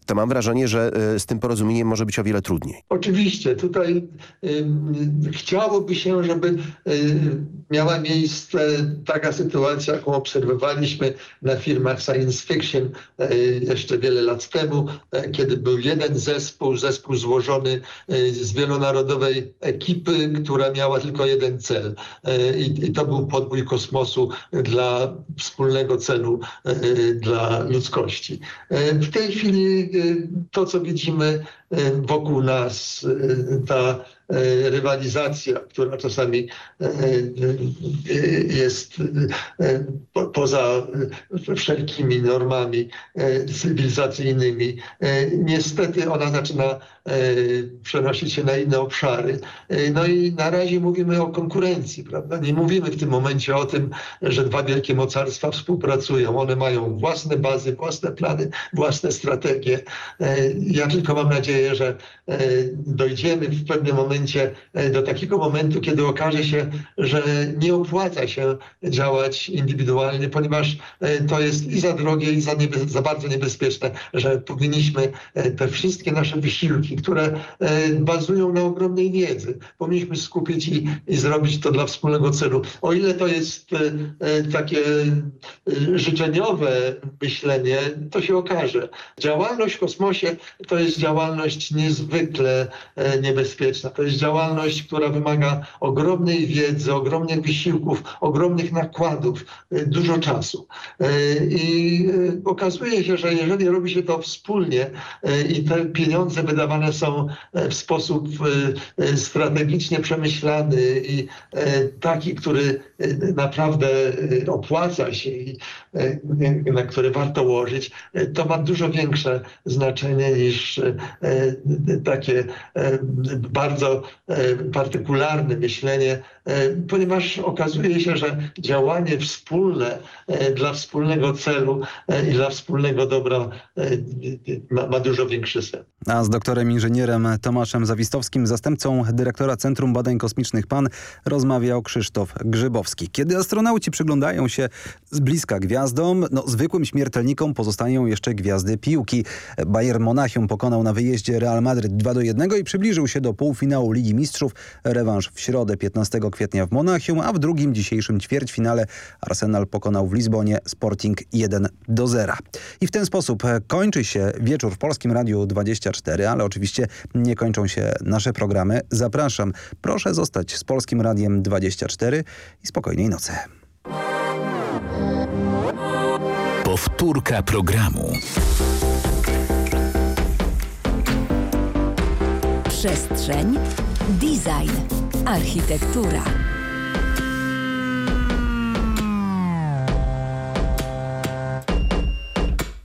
to mam wrażenie, że z tym porozumieniem może być o wiele trudniej. Oczywiście. Tutaj chciałoby się, żeby miała miejsce taka sytuacja, jaką obserwowaliśmy na filmach science fiction jeszcze wiele lat temu, kiedy był jeden zespół, zespół złożony z wielonarodowej ekipy, która miała tylko jeden cel. I, to był podbój kosmosu dla wspólnego celu dla ludzkości. W tej chwili to, co widzimy wokół nas, ta rywalizacja, która czasami jest poza wszelkimi normami cywilizacyjnymi. Niestety ona zaczyna przenosić się na inne obszary. No i na razie mówimy o konkurencji, prawda? Nie mówimy w tym momencie o tym, że dwa wielkie mocarstwa współpracują. One mają własne bazy, własne plany, własne strategie. Ja tylko mam nadzieję, że dojdziemy w pewnym momencie do takiego momentu, kiedy okaże się, że nie opłaca się działać indywidualnie, ponieważ to jest i za drogie, i za, za bardzo niebezpieczne, że powinniśmy te wszystkie nasze wysiłki, które bazują na ogromnej wiedzy, powinniśmy skupić i, i zrobić to dla wspólnego celu. O ile to jest takie życzeniowe myślenie, to się okaże. Działalność w kosmosie to jest działalność niezwykle niebezpieczna. To jest działalność, która wymaga ogromnej wiedzy, ogromnych wysiłków, ogromnych nakładów, dużo czasu. I okazuje się, że jeżeli robi się to wspólnie i te pieniądze wydawane są w sposób strategicznie przemyślany i taki, który naprawdę opłaca się i na który warto łożyć, to ma dużo większe znaczenie niż takie bardzo partykularne myślenie, ponieważ okazuje się, że działanie wspólne dla wspólnego celu i dla wspólnego dobra ma, ma dużo większy sens. A z doktorem inżynierem Tomaszem Zawistowskim, zastępcą dyrektora Centrum Badań Kosmicznych PAN, rozmawiał Krzysztof Grzybowski. Kiedy astronauci przyglądają się z bliska gwiazdom, no zwykłym śmiertelnikom pozostają jeszcze gwiazdy piłki. Bayern Monachium pokonał na wyjeździe Real Madryt 2 do 1 i przybliżył się do półfinału Ligi Mistrzów. Rewanż w środę 15 kwietnia w Monachium, a w drugim dzisiejszym ćwierćfinale Arsenal pokonał w Lizbonie Sporting 1 do 0. I w ten sposób kończy się wieczór w Polskim Radiu 24, ale oczywiście nie kończą się nasze programy. Zapraszam. Proszę zostać z Polskim Radiem 24 i spokojnej nocy. Powtórka programu. Przestrzeń, design, architektura.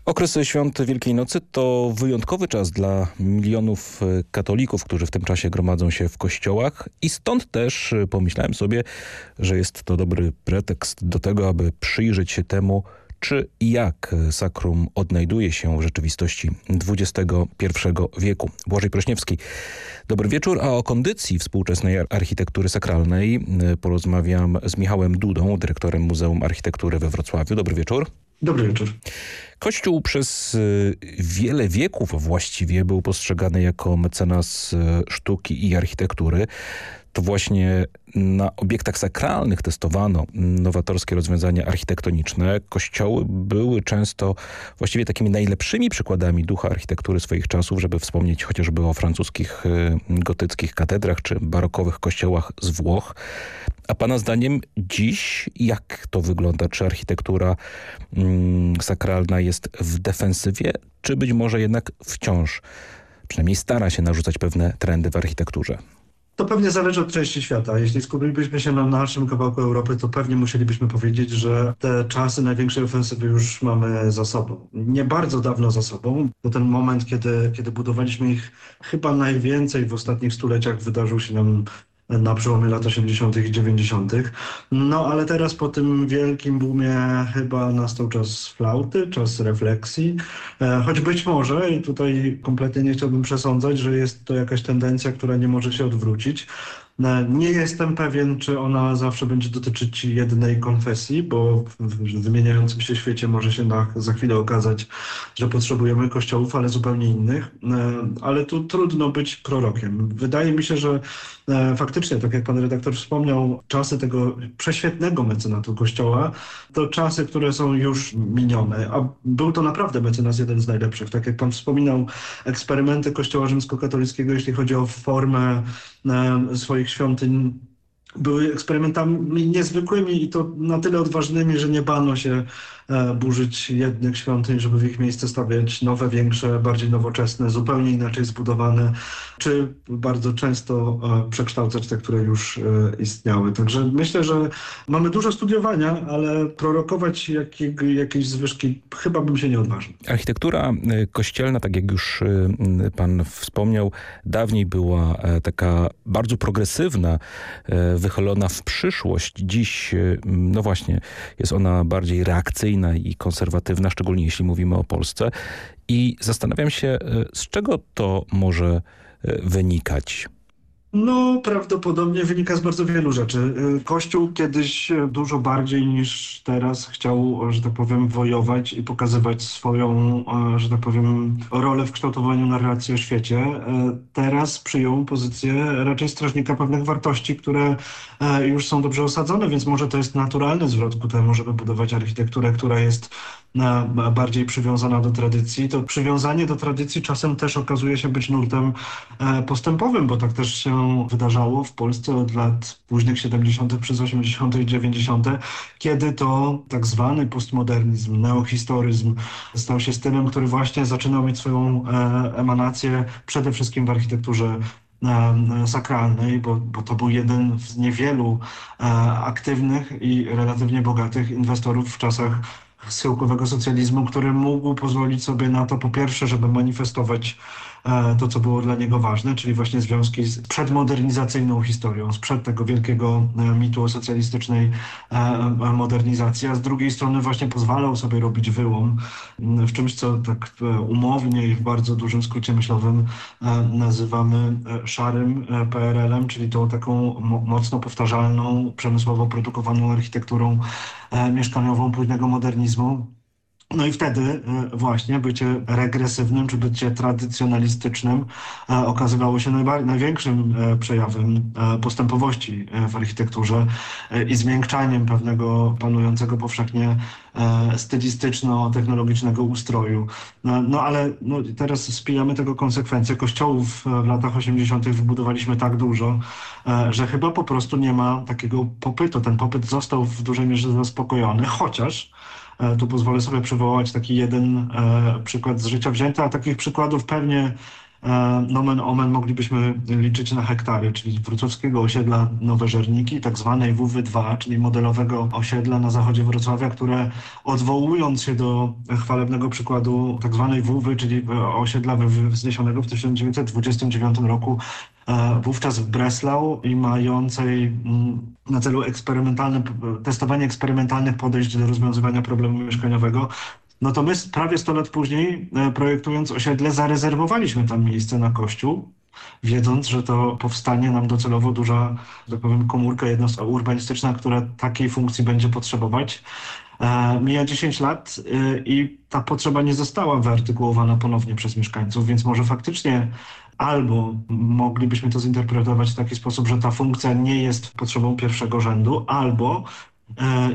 Okres świąt Wielkiej Nocy to wyjątkowy czas dla milionów e, katolików, którzy w tym czasie gromadzą się w kościołach i stąd też e, pomyślałem sobie, że jest to dobry pretekst do tego, aby przyjrzeć się temu, czy i jak sakrum odnajduje się w rzeczywistości XXI wieku. Błażej Prośniewski, dobry wieczór, a o kondycji współczesnej architektury sakralnej e, porozmawiam z Michałem Dudą, dyrektorem Muzeum Architektury we Wrocławiu. Dobry wieczór. Dobry wieczór. Kościół przez wiele wieków właściwie był postrzegany jako mecenas sztuki i architektury. To właśnie na obiektach sakralnych testowano nowatorskie rozwiązania architektoniczne. Kościoły były często właściwie takimi najlepszymi przykładami ducha architektury swoich czasów, żeby wspomnieć chociażby o francuskich gotyckich katedrach czy barokowych kościołach z Włoch. A pana zdaniem dziś jak to wygląda? Czy architektura mm, sakralna jest w defensywie, czy być może jednak wciąż przynajmniej stara się narzucać pewne trendy w architekturze? To pewnie zależy od części świata. Jeśli skupilibyśmy się na naszym kawałku Europy, to pewnie musielibyśmy powiedzieć, że te czasy największej ofensywy już mamy za sobą. Nie bardzo dawno za sobą, bo ten moment, kiedy, kiedy budowaliśmy ich chyba najwięcej w ostatnich stuleciach wydarzył się nam na przełomie lat 80. i 90. No ale teraz po tym wielkim boomie chyba nastał czas flauty, czas refleksji, choć być może, i tutaj kompletnie nie chciałbym przesądzać, że jest to jakaś tendencja, która nie może się odwrócić. Nie jestem pewien, czy ona zawsze będzie dotyczyć jednej konfesji, bo w wymieniającym się świecie może się na, za chwilę okazać, że potrzebujemy kościołów, ale zupełnie innych. Ale tu trudno być prorokiem. Wydaje mi się, że faktycznie, tak jak pan redaktor wspomniał, czasy tego prześwietnego mecenatu kościoła to czasy, które są już minione. A był to naprawdę mecenas jeden z najlepszych. Tak jak pan wspominał, eksperymenty kościoła rzymskokatolickiego, jeśli chodzi o formę swoich świątyń były eksperymentami niezwykłymi i to na tyle odważnymi, że nie bano się burzyć jednych świątyń, żeby w ich miejsce stawiać nowe, większe, bardziej nowoczesne, zupełnie inaczej zbudowane, czy bardzo często e, przekształcać te, które już e, istniały. Także myślę, że mamy dużo studiowania, ale prorokować jakiego, jakiejś zwyżki chyba bym się nie odważył. Architektura kościelna, tak jak już pan wspomniał, dawniej była taka bardzo progresywna, wychylona w przyszłość. Dziś, no właśnie, jest ona bardziej reakcyjna i konserwatywna, szczególnie jeśli mówimy o Polsce. I zastanawiam się, y, z czego to może y, wynikać. No, prawdopodobnie wynika z bardzo wielu rzeczy. Y, Kościół kiedyś dużo bardziej niż teraz chciał, że tak powiem, wojować i pokazywać swoją, e, że tak powiem, rolę w kształtowaniu narracji o świecie. Teraz przyjął pozycję raczej strażnika pewnych wartości, które już są dobrze osadzone, więc może to jest naturalny zwrot ku temu, żeby budować architekturę, która jest bardziej przywiązana do tradycji. To przywiązanie do tradycji czasem też okazuje się być nurtem postępowym, bo tak też się wydarzało w Polsce od lat późnych 70. przez 80. i 90., kiedy to tak zwany postmodernizm, neohistoryzm stał się stylem, który właśnie zaczynał mieć swoją e, emanację przede wszystkim w architekturze e, sakralnej, bo, bo to był jeden z niewielu e, aktywnych i relatywnie bogatych inwestorów w czasach schyłkowego socjalizmu, który mógł pozwolić sobie na to po pierwsze, żeby manifestować to, co było dla niego ważne, czyli właśnie związki z przedmodernizacyjną historią, sprzed tego wielkiego e, mitu o socjalistycznej e, modernizacji, a z drugiej strony właśnie pozwalał sobie robić wyłom w czymś, co tak umownie i w bardzo dużym skrócie myślowym nazywamy szarym PRL-em, czyli tą taką mocno powtarzalną, przemysłowo produkowaną architekturą mieszkaniową późnego modernizmu, no i wtedy e, właśnie bycie regresywnym czy bycie tradycjonalistycznym e, okazywało się największym e, przejawem postępowości w architekturze i zmiękczaniem pewnego panującego powszechnie stylistyczno-technologicznego ustroju. No, no ale no, teraz spijamy tego konsekwencje. Kościołów w latach 80. wybudowaliśmy tak dużo, że chyba po prostu nie ma takiego popytu. Ten popyt został w dużej mierze zaspokojony, chociaż E, tu pozwolę sobie przywołać taki jeden e, przykład z życia wzięty, a takich przykładów pewnie e, nomen omen moglibyśmy liczyć na hektary, czyli wrocławskiego osiedla Nowe Żerniki, tak zwanej WW2, czyli modelowego osiedla na zachodzie Wrocławia, które odwołując się do chwalebnego przykładu tak zwanej WW, czyli osiedla wzniesionego w 1929 roku wówczas w Breslau i mającej mm, na celu eksperymentalne, testowanie eksperymentalnych podejść do rozwiązywania problemu mieszkaniowego, no to my prawie 100 lat później, e, projektując osiedle, zarezerwowaliśmy tam miejsce na kościół, wiedząc, że to powstanie nam docelowo duża, tak powiem, komórka jednostka urbanistyczna, która takiej funkcji będzie potrzebować. E, mija 10 lat e, i ta potrzeba nie została wyartykułowana ponownie przez mieszkańców, więc może faktycznie albo moglibyśmy to zinterpretować w taki sposób, że ta funkcja nie jest potrzebą pierwszego rzędu, albo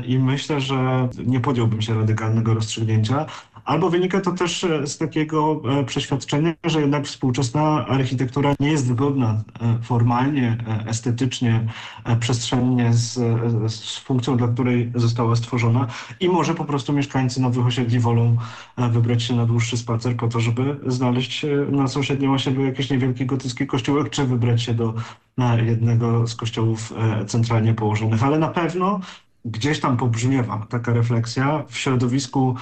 i myślę, że nie podjąłbym się radykalnego rozstrzygnięcia, Albo wynika to też e, z takiego e, przeświadczenia, że jednak współczesna architektura nie jest zgodna e, formalnie, estetycznie, przestrzennie z, z funkcją, dla której została stworzona i może po prostu mieszkańcy nowych osiedli wolą wybrać się na dłuższy spacer po to, żeby znaleźć na sąsiednim osiedlu jakiś niewielki gotycki kościółek, czy wybrać się do jednego z kościołów centralnie położonych. Ale na pewno gdzieś tam pobrzmiewa taka refleksja w środowisku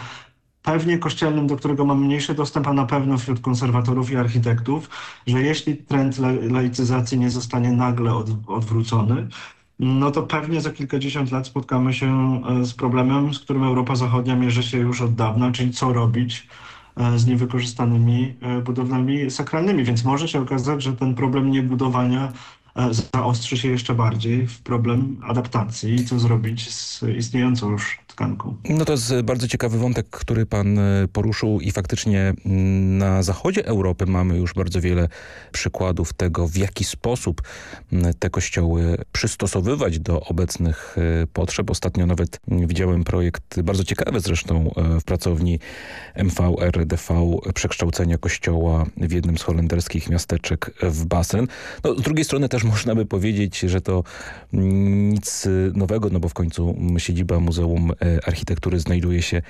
pewnie kościelnym, do którego mam mniejszy dostęp, a na pewno wśród konserwatorów i architektów, że jeśli trend laicyzacji nie zostanie nagle od, odwrócony, no to pewnie za kilkadziesiąt lat spotkamy się e, z problemem, z którym Europa Zachodnia mierzy się już od dawna, czyli co robić e, z niewykorzystanymi e, budowlami sakralnymi. Więc może się okazać, że ten problem niebudowania zaostrzy się jeszcze bardziej w problem adaptacji i co zrobić z istniejącą już tkanką. No to jest bardzo ciekawy wątek, który pan e, poruszył i faktycznie mm, na zachodzie Europy mamy już bardzo wiele przykładów tego, w jaki sposób mm, te kościoły przystosowywać do obecnych e, potrzeb. Ostatnio nawet widziałem projekt, bardzo ciekawy zresztą e, w pracowni MVRDV, przekształcenia kościoła w jednym z holenderskich miasteczek w basen. No, z drugiej strony też <laughs> można by powiedzieć, że to nic nowego, no bo w końcu siedziba Muzeum Architektury znajduje się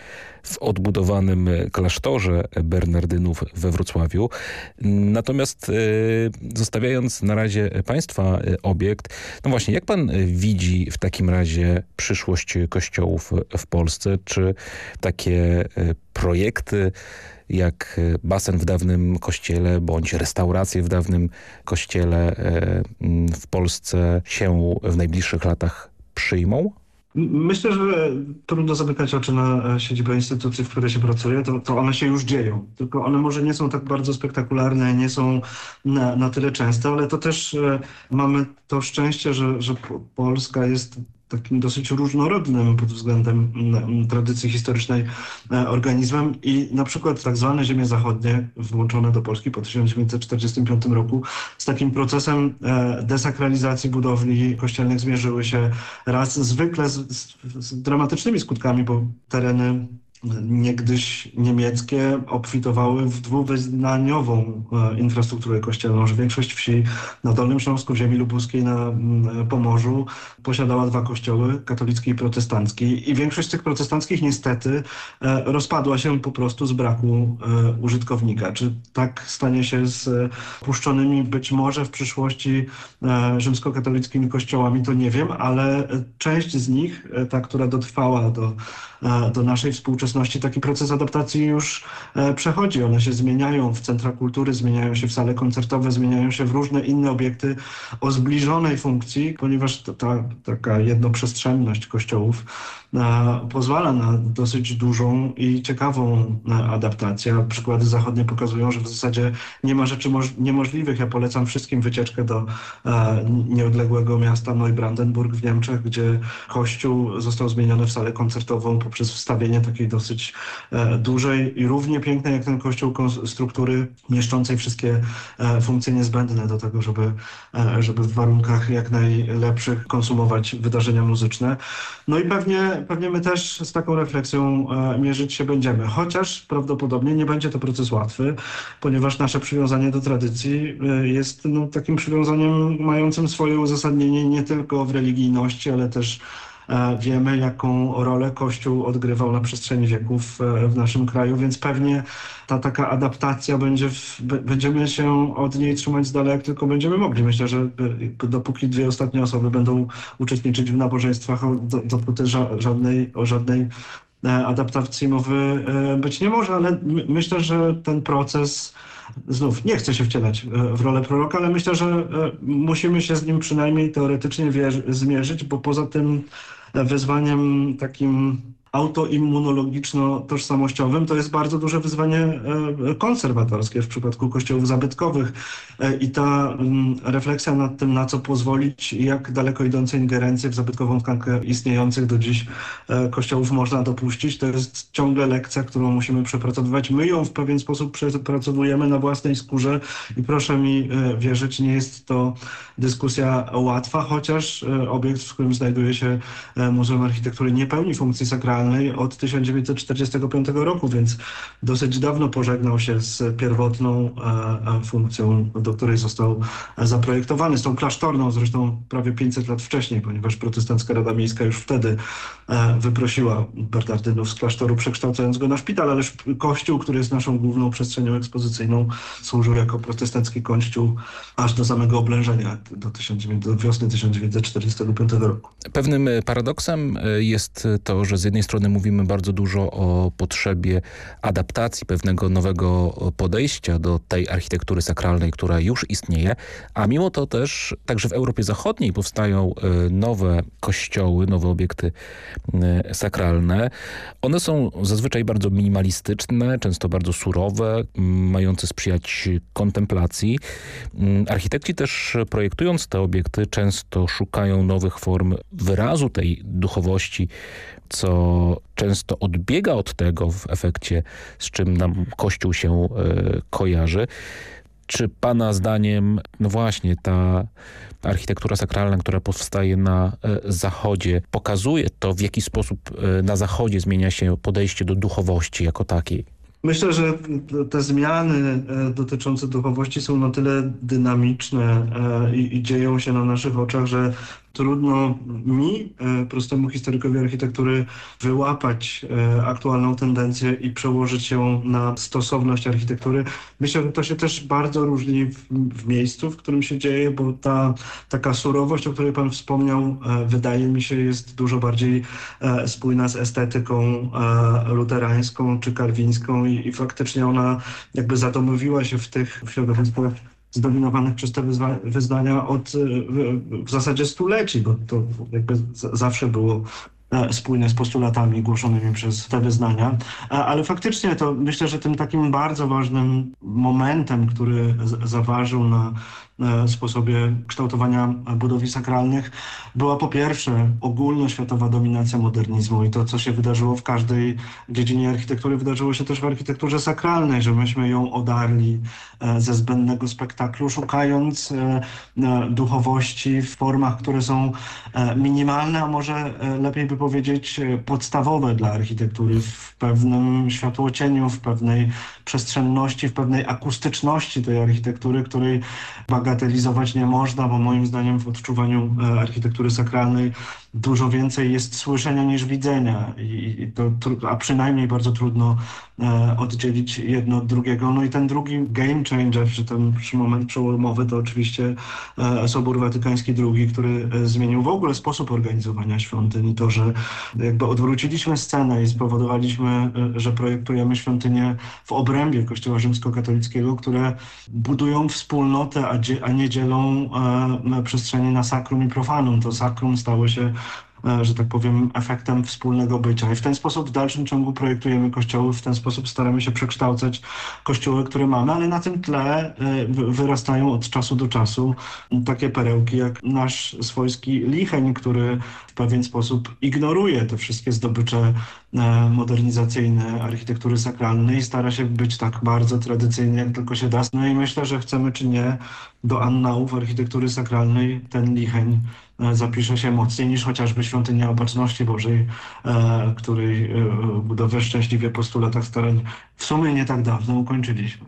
w odbudowanym klasztorze Bernardynów we Wrocławiu. Natomiast e, zostawiając na razie państwa e, obiekt, no właśnie, jak pan widzi w takim razie przyszłość kościołów w Polsce? Czy takie e, projekty jak basen w dawnym kościele bądź restauracje w dawnym kościele w Polsce się w najbliższych latach przyjmą? Myślę, że trudno zamykać oczy na e, siedzibę instytucji, w której się pracuje, to, to one się już dzieją. Tylko one może nie są tak bardzo spektakularne, nie są na, na tyle częste, ale to też e, mamy to szczęście, że, że Polska jest takim dosyć różnorodnym pod względem mm, tradycji historycznej e, organizmem i na przykład tak zwane ziemie zachodnie włączone do Polski po 1945 roku z takim procesem e, desakralizacji budowli. Kościelnych zmierzyły się raz zwykle z, z, z dramatycznymi skutkami, bo tereny niegdyś niemieckie obfitowały w dwuwyznaniową e, infrastrukturę kościelną, że większość wsi na Dolnym Śląsku, w ziemi lubuskiej, na mm, Pomorzu posiadała dwa kościoły, katolicki i protestancki i większość z tych protestanckich niestety e, rozpadła się po prostu z braku e, użytkownika. Czy tak stanie się z puszczonymi być może w przyszłości rzymskokatolickimi kościołami, to nie wiem, ale część z nich, ta, która dotrwała do, do naszej współczesności, współczesności taki proces adaptacji już e, przechodzi. One się zmieniają w centra kultury, zmieniają się w sale koncertowe, zmieniają się w różne inne obiekty o zbliżonej funkcji, ponieważ ta, ta taka jednoprzestrzenność kościołów pozwala na dosyć dużą i ciekawą adaptację. Przykłady zachodnie pokazują, że w zasadzie nie ma rzeczy niemożliwych. Ja polecam wszystkim wycieczkę do nieodległego miasta Neubrandenburg w Niemczech, gdzie kościół został zmieniony w salę koncertową poprzez wstawienie takiej dosyć e, dużej i równie pięknej jak ten kościół struktury mieszczącej wszystkie e, funkcje niezbędne do tego, żeby, e, żeby w warunkach jak najlepszych konsumować wydarzenia muzyczne. No i pewnie pewnie my też z taką refleksją e, mierzyć się będziemy. Chociaż prawdopodobnie nie będzie to proces łatwy, ponieważ nasze przywiązanie do tradycji e, jest no, takim przywiązaniem mającym swoje uzasadnienie nie tylko w religijności, ale też wiemy, jaką rolę Kościół odgrywał na przestrzeni wieków e, w naszym kraju, więc pewnie ta taka adaptacja będzie, w, będziemy się od niej trzymać z dala, jak tylko będziemy mogli. Myślę, że e, dopóki dwie ostatnie osoby będą uczestniczyć w nabożeństwach, dopóty żadnej, o żadnej adaptacji mowy być nie może, ale myślę, że ten proces znów nie chcę się wcielać w rolę proroka, ale myślę, że musimy się z nim przynajmniej teoretycznie zmierzyć, bo poza tym wyzwaniem takim autoimmunologiczno-tożsamościowym, to jest bardzo duże wyzwanie e, konserwatorskie w przypadku kościołów zabytkowych e, i ta mm, refleksja nad tym, na co pozwolić i jak daleko idące ingerencje w zabytkową tkankę istniejących do dziś e, kościołów można dopuścić, to jest ciągle lekcja, którą musimy przepracowywać. My ją w pewien sposób przepracowujemy na własnej skórze i proszę mi wierzyć, nie jest to dyskusja łatwa, chociaż obiekt, w którym znajduje się Muzeum Architektury nie pełni funkcji sakralnej, od 1945 roku, więc dosyć dawno pożegnał się z pierwotną e, e, funkcją, do której został zaprojektowany, z tą klasztorną zresztą prawie 500 lat wcześniej, ponieważ protestancka Rada Miejska już wtedy e, wyprosiła Bernardynów z klasztoru, przekształcając go na szpital, ależ kościół, który jest naszą główną przestrzenią ekspozycyjną, służył jako protestancki kościół aż do samego oblężenia do, 19, do wiosny 1945 roku. Pewnym paradoksem jest to, że z jednej strony mówimy bardzo dużo o potrzebie adaptacji pewnego nowego podejścia do tej architektury sakralnej, która już istnieje, a mimo to też także w Europie Zachodniej powstają e, nowe kościoły, nowe obiekty e, sakralne. One są zazwyczaj bardzo minimalistyczne, często bardzo surowe, mające sprzyjać kontemplacji. Architekci też projektując te obiekty często szukają nowych form wyrazu tej duchowości co często odbiega od tego w efekcie, z czym nam Kościół się kojarzy. Czy Pana zdaniem, no właśnie, ta architektura sakralna, która powstaje na Zachodzie, pokazuje to, w jaki sposób na Zachodzie zmienia się podejście do duchowości jako takiej? Myślę, że te zmiany dotyczące duchowości są na tyle dynamiczne i, i dzieją się na naszych oczach, że trudno mi, prostemu historykowi architektury, wyłapać aktualną tendencję i przełożyć ją na stosowność architektury. Myślę, że to się też bardzo różni w, w miejscu, w którym się dzieje, bo ta taka surowość, o której Pan wspomniał, wydaje mi się jest dużo bardziej spójna z estetyką luterańską czy kalwińską i, i faktycznie ona jakby zadomowiła się w tych środowiskach zdominowanych przez te wyznania od w zasadzie stuleci, bo to jakby zawsze było spójne z postulatami głoszonymi przez te wyznania. Ale faktycznie to myślę, że tym takim bardzo ważnym momentem, który zaważył na sposobie kształtowania budowli sakralnych była po pierwsze ogólnoświatowa dominacja modernizmu i to, co się wydarzyło w każdej dziedzinie architektury, wydarzyło się też w architekturze sakralnej, że myśmy ją odarli ze zbędnego spektaklu, szukając duchowości w formach, które są minimalne, a może lepiej by powiedzieć podstawowe dla architektury, w pewnym światłocieniu, w pewnej przestrzenności, w pewnej akustyczności tej architektury, której bagatelizować nie można, bo moim zdaniem w odczuwaniu architektury sakralnej dużo więcej jest słyszenia niż widzenia, I to, a przynajmniej bardzo trudno oddzielić jedno od drugiego. No i ten drugi game changer, czy ten moment przełomowy, to oczywiście Sobór Watykański II, który zmienił w ogóle sposób organizowania świątyń i to, że jakby odwróciliśmy scenę i spowodowaliśmy, że projektujemy świątynie w obrębie Kościoła Rzymskokatolickiego, które budują wspólnotę, a nie dzielą przestrzeni na sakrum i profanum. To sakrum stało się że tak powiem, efektem wspólnego bycia. I w ten sposób w dalszym ciągu projektujemy kościoły, w ten sposób staramy się przekształcać kościoły, które mamy, ale na tym tle wyrastają od czasu do czasu takie perełki jak nasz swojski Licheń, który w pewien sposób ignoruje te wszystkie zdobycze modernizacyjne architektury sakralnej i stara się być tak bardzo tradycyjny, jak tylko się da. No i myślę, że chcemy czy nie, do annałów architektury sakralnej ten Licheń zapisze się mocniej niż chociażby Świątynia Opatrzności Bożej, której budowę szczęśliwie po stu latach starań w sumie nie tak dawno ukończyliśmy.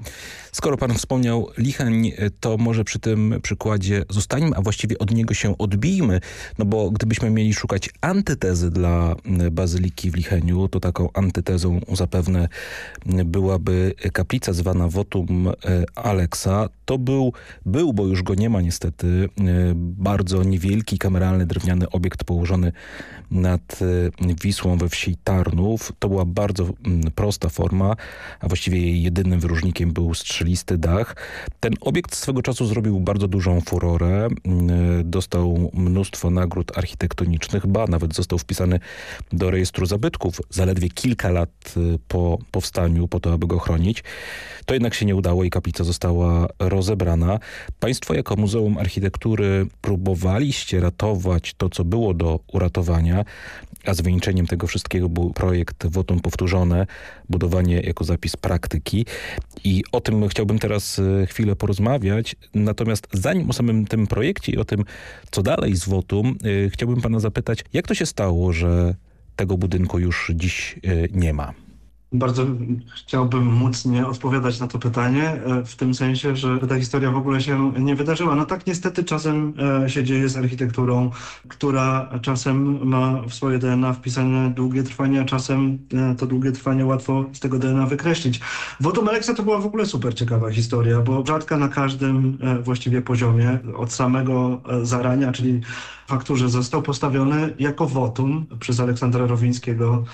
Skoro pan wspomniał Licheń, to może przy tym przykładzie zostańmy, a właściwie od niego się odbijmy, no bo gdybyśmy mieli szukać antytezy dla Bazyliki w Licheniu, to taką antytezą zapewne byłaby kaplica zwana Votum Alexa. To był, był, bo już go nie ma niestety, bardzo niewielki, kameralny, drewniany obiekt położony nad Wisłą we wsi Tarnów. To była bardzo prosta forma, a właściwie jej jedynym wyróżnikiem był strzelisty dach. Ten obiekt swego czasu zrobił bardzo dużą furorę. Dostał mnóstwo nagród architektonicznych, ba, nawet został wpisany do rejestru zabytków zaledwie kilka lat po powstaniu, po to, aby go chronić. To jednak się nie udało i kaplica została rozebrana. Państwo jako Muzeum Architektury próbowaliście ratować to, co było do uratowania, a zwieńczeniem tego wszystkiego był projekt Wotum Powtórzone, budowanie jako zapis praktyki. I o tym chciałbym teraz chwilę porozmawiać. Natomiast zanim o samym tym projekcie i o tym, co dalej z Wotum, chciałbym pana zapytać, jak to się stało, że tego budynku już dziś nie ma? Bardzo chciałbym móc nie odpowiadać na to pytanie, w tym sensie, że ta historia w ogóle się nie wydarzyła. No tak niestety czasem się dzieje z architekturą, która czasem ma w swoje DNA wpisane długie trwanie, a czasem to długie trwanie łatwo z tego DNA wykreślić. Wotum Alexa to była w ogóle super ciekawa historia, bo rzadka na każdym właściwie poziomie, od samego zarania, czyli fakturze został postawiony jako wotum przez Aleksandra Rowińskiego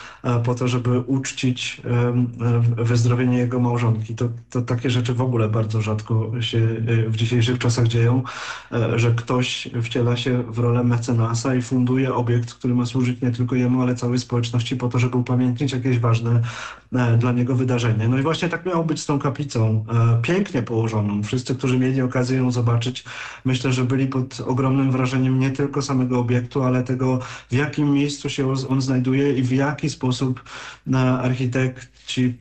po to, żeby uczcić wyzdrowienie jego małżonki. To, to takie rzeczy w ogóle bardzo rzadko się w dzisiejszych czasach dzieją, że ktoś wciela się w rolę mecenasa i funduje obiekt, który ma służyć nie tylko jemu, ale całej społeczności po to, żeby upamiętnić jakieś ważne dla niego wydarzenie. No i właśnie tak miało być z tą kaplicą. Pięknie położoną. Wszyscy, którzy mieli okazję ją zobaczyć, myślę, że byli pod ogromnym wrażeniem nie tylko samego obiektu, ale tego, w jakim miejscu się on znajduje i w jaki sposób architekci,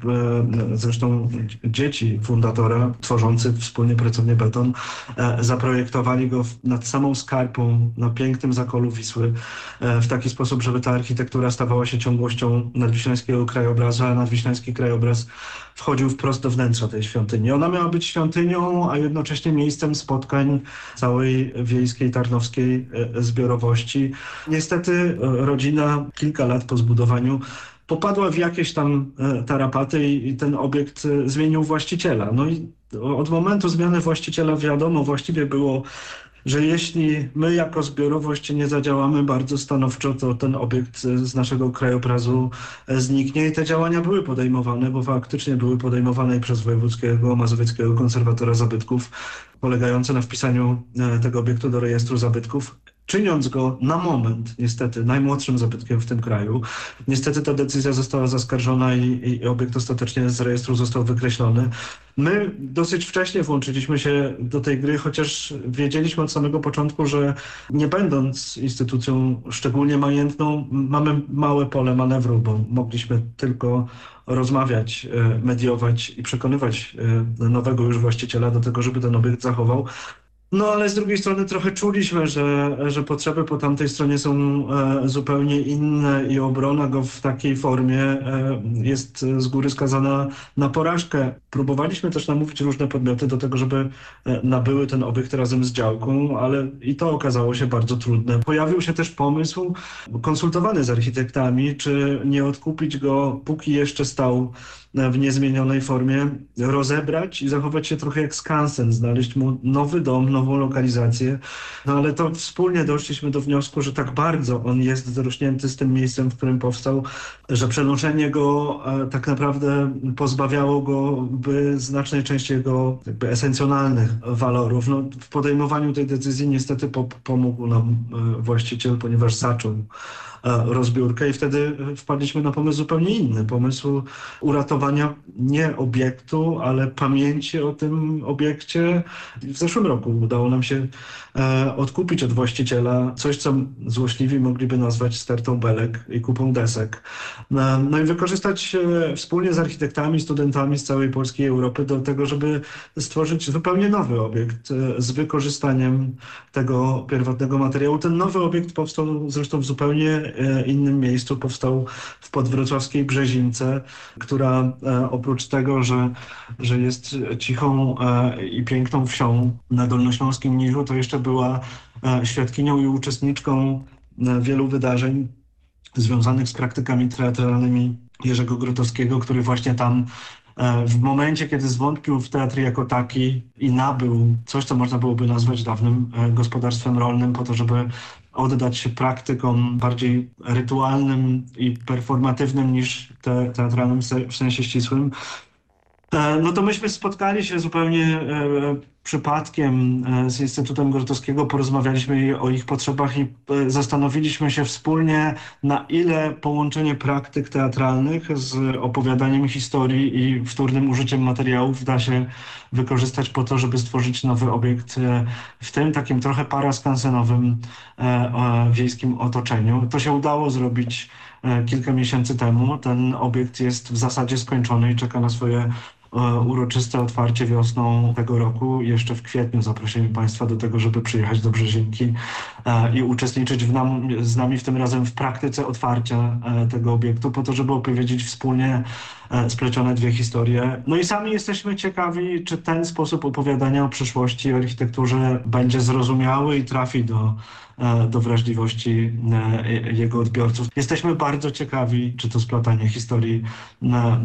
e, zresztą dzieci fundatora, tworzący wspólnie pracownię beton, e, zaprojektowali go nad samą skarpą na pięknym zakolu Wisły e, w taki sposób, żeby ta architektura stawała się ciągłością nadwiślańskiego krajobrazu, a nadwiślański krajobraz wchodził wprost do wnętrza tej świątyni. Ona miała być świątynią, a jednocześnie miejscem spotkań całej wiejskiej, tarnowskiej zbiorowości. Niestety rodzina kilka lat po zbudowaniu popadła w jakieś tam e, tarapaty i, ten obiekt e, zmienił właściciela. No i od momentu zmiany właściciela wiadomo właściwie było, że jeśli my jako zbiorowość nie zadziałamy bardzo stanowczo, to ten obiekt z naszego krajobrazu e, zniknie i te działania były podejmowane, bo faktycznie były podejmowane przez wojewódzkiego mazowieckiego konserwatora zabytków, polegające na wpisaniu tego obiektu do rejestru zabytków czyniąc go na moment niestety najmłodszym zabytkiem w tym kraju. Niestety ta decyzja została zaskarżona i, i, obiekt ostatecznie z rejestru został wykreślony. My dosyć wcześnie włączyliśmy się do tej gry, chociaż wiedzieliśmy od samego początku, że nie będąc instytucją szczególnie majętną, mamy małe pole manewru, bo mogliśmy tylko rozmawiać, e, mediować i przekonywać e, nowego już właściciela do tego, żeby ten obiekt zachował. No ale z drugiej strony trochę czuliśmy, że, że potrzeby po tamtej stronie są e, zupełnie inne i obrona go w takiej formie e, jest z góry skazana na porażkę. Próbowaliśmy też namówić różne podmioty do tego, żeby e, nabyły ten obiekt razem z działką, ale i to okazało się bardzo trudne. Pojawił się też pomysł konsultowany z architektami, czy nie odkupić go, póki jeszcze stał w niezmienionej formie, rozebrać i zachować się trochę jak skansen, znaleźć mu nowy dom, nową lokalizację. No ale to wspólnie doszliśmy do wniosku, że tak bardzo on jest zarośnięty z tym miejscem, w którym powstał, że przenoszenie go e, tak naprawdę pozbawiało go by znacznej części jego jakby esencjonalnych walorów. No, w podejmowaniu tej decyzji niestety pomógł nam e, właściciel, ponieważ zaczął rozbiórkę i wtedy wpadliśmy na pomysł zupełnie inny. Pomysł uratowania nie obiektu, ale pamięci o tym obiekcie. W zeszłym roku udało nam się e, odkupić od właściciela coś, co złośliwi mogliby nazwać stertą belek i kupą desek. No, no i wykorzystać e, wspólnie z architektami, studentami z całej Polski i Europy do tego, żeby stworzyć zupełnie nowy obiekt z wykorzystaniem tego pierwotnego materiału. Ten nowy obiekt powstał zresztą w zupełnie E, innym miejscu powstał w podwrocławskiej Brzezince, która e, oprócz tego, że, że jest cichą e, i piękną wsią na Dolnośląskim Niżu, to jeszcze była świadkinią i uczestniczką wielu wydarzeń związanych z praktykami teatralnymi Jerzego Grotowskiego, który właśnie tam w momencie, kiedy zwątpił w teatr jako taki i nabył coś, co można byłoby nazwać dawnym gospodarstwem rolnym po to, żeby oddać się praktykom bardziej rytualnym i performatywnym niż te, teatralnym w sensie ścisłym, e, no to myśmy spotkali się zupełnie e, przypadkiem e, z Instytutem Grotowskiego porozmawialiśmy o ich potrzebach i e, zastanowiliśmy się wspólnie, na ile połączenie praktyk teatralnych z opowiadaniem historii i wtórnym użyciem materiałów da się wykorzystać po to, żeby stworzyć nowy obiekt e, w tym takim trochę paraskansenowym wiejskim otoczeniu. To się udało zrobić kilka miesięcy temu. Ten obiekt jest w zasadzie skończony i czeka na swoje E, uroczyste otwarcie wiosną tego roku. Jeszcze w kwietniu zaprosimy Państwa do tego, żeby przyjechać do Brzezinki e, i uczestniczyć w nam, z nami w tym razem w praktyce otwarcia e, tego obiektu, po to, żeby opowiedzieć wspólnie splecione dwie historie. No i sami jesteśmy ciekawi, czy ten sposób opowiadania o przyszłości, o architekturze będzie zrozumiały i trafi do E, do wrażliwości e, jego odbiorców. Jesteśmy bardzo ciekawi, czy to splatanie historii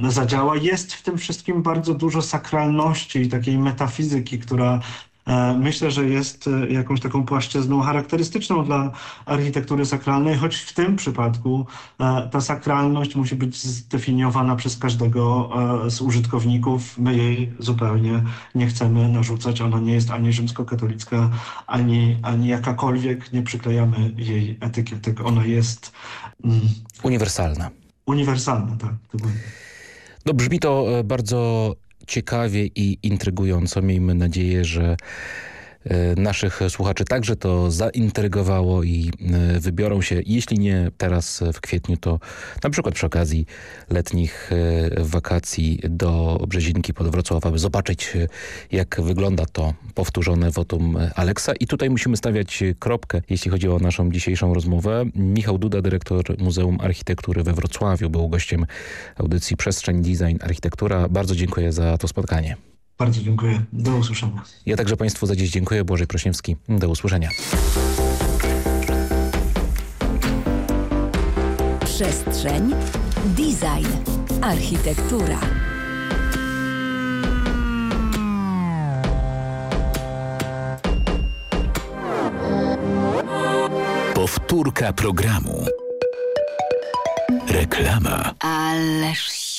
zadziała. Jest w tym wszystkim bardzo dużo sakralności i takiej metafizyki, która e, myślę, że jest e, jakąś taką płaszczyzną charakterystyczną dla architektury sakralnej, choć w tym przypadku e, ta sakralność musi być zdefiniowana przez każdego z użytkowników. My jej zupełnie nie chcemy narzucać. Ona nie jest ani rzymskokatolicka, ani, ani jakakolwiek. Nie przyklejamy jej etykietek. Ona jest... Mm, uniwersalna. Uniwersalna, tak. No brzmi to bardzo ciekawie i intrygująco. Miejmy nadzieję, że naszych słuchaczy także to zaintrygowało i e, wybiorą się, jeśli nie teraz w kwietniu, to na przykład przy okazji letnich e, wakacji do Brzezinki pod Wrocław, aby zobaczyć jak wygląda to powtórzone wotum Aleksa. I tutaj musimy stawiać kropkę, jeśli chodzi o naszą dzisiejszą rozmowę. Michał Duda, dyrektor Muzeum Architektury we Wrocławiu, był gościem audycji Przestrzeń Design Architektura. Bardzo dziękuję za to spotkanie. Bardzo dziękuję. Do usłyszenia. Ja także Państwu za dziś dziękuję. Błażej Prośniewski. Do usłyszenia. Przestrzeń, design, architektura. Powtórka programu. Reklama. Ależ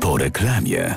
po reklamie.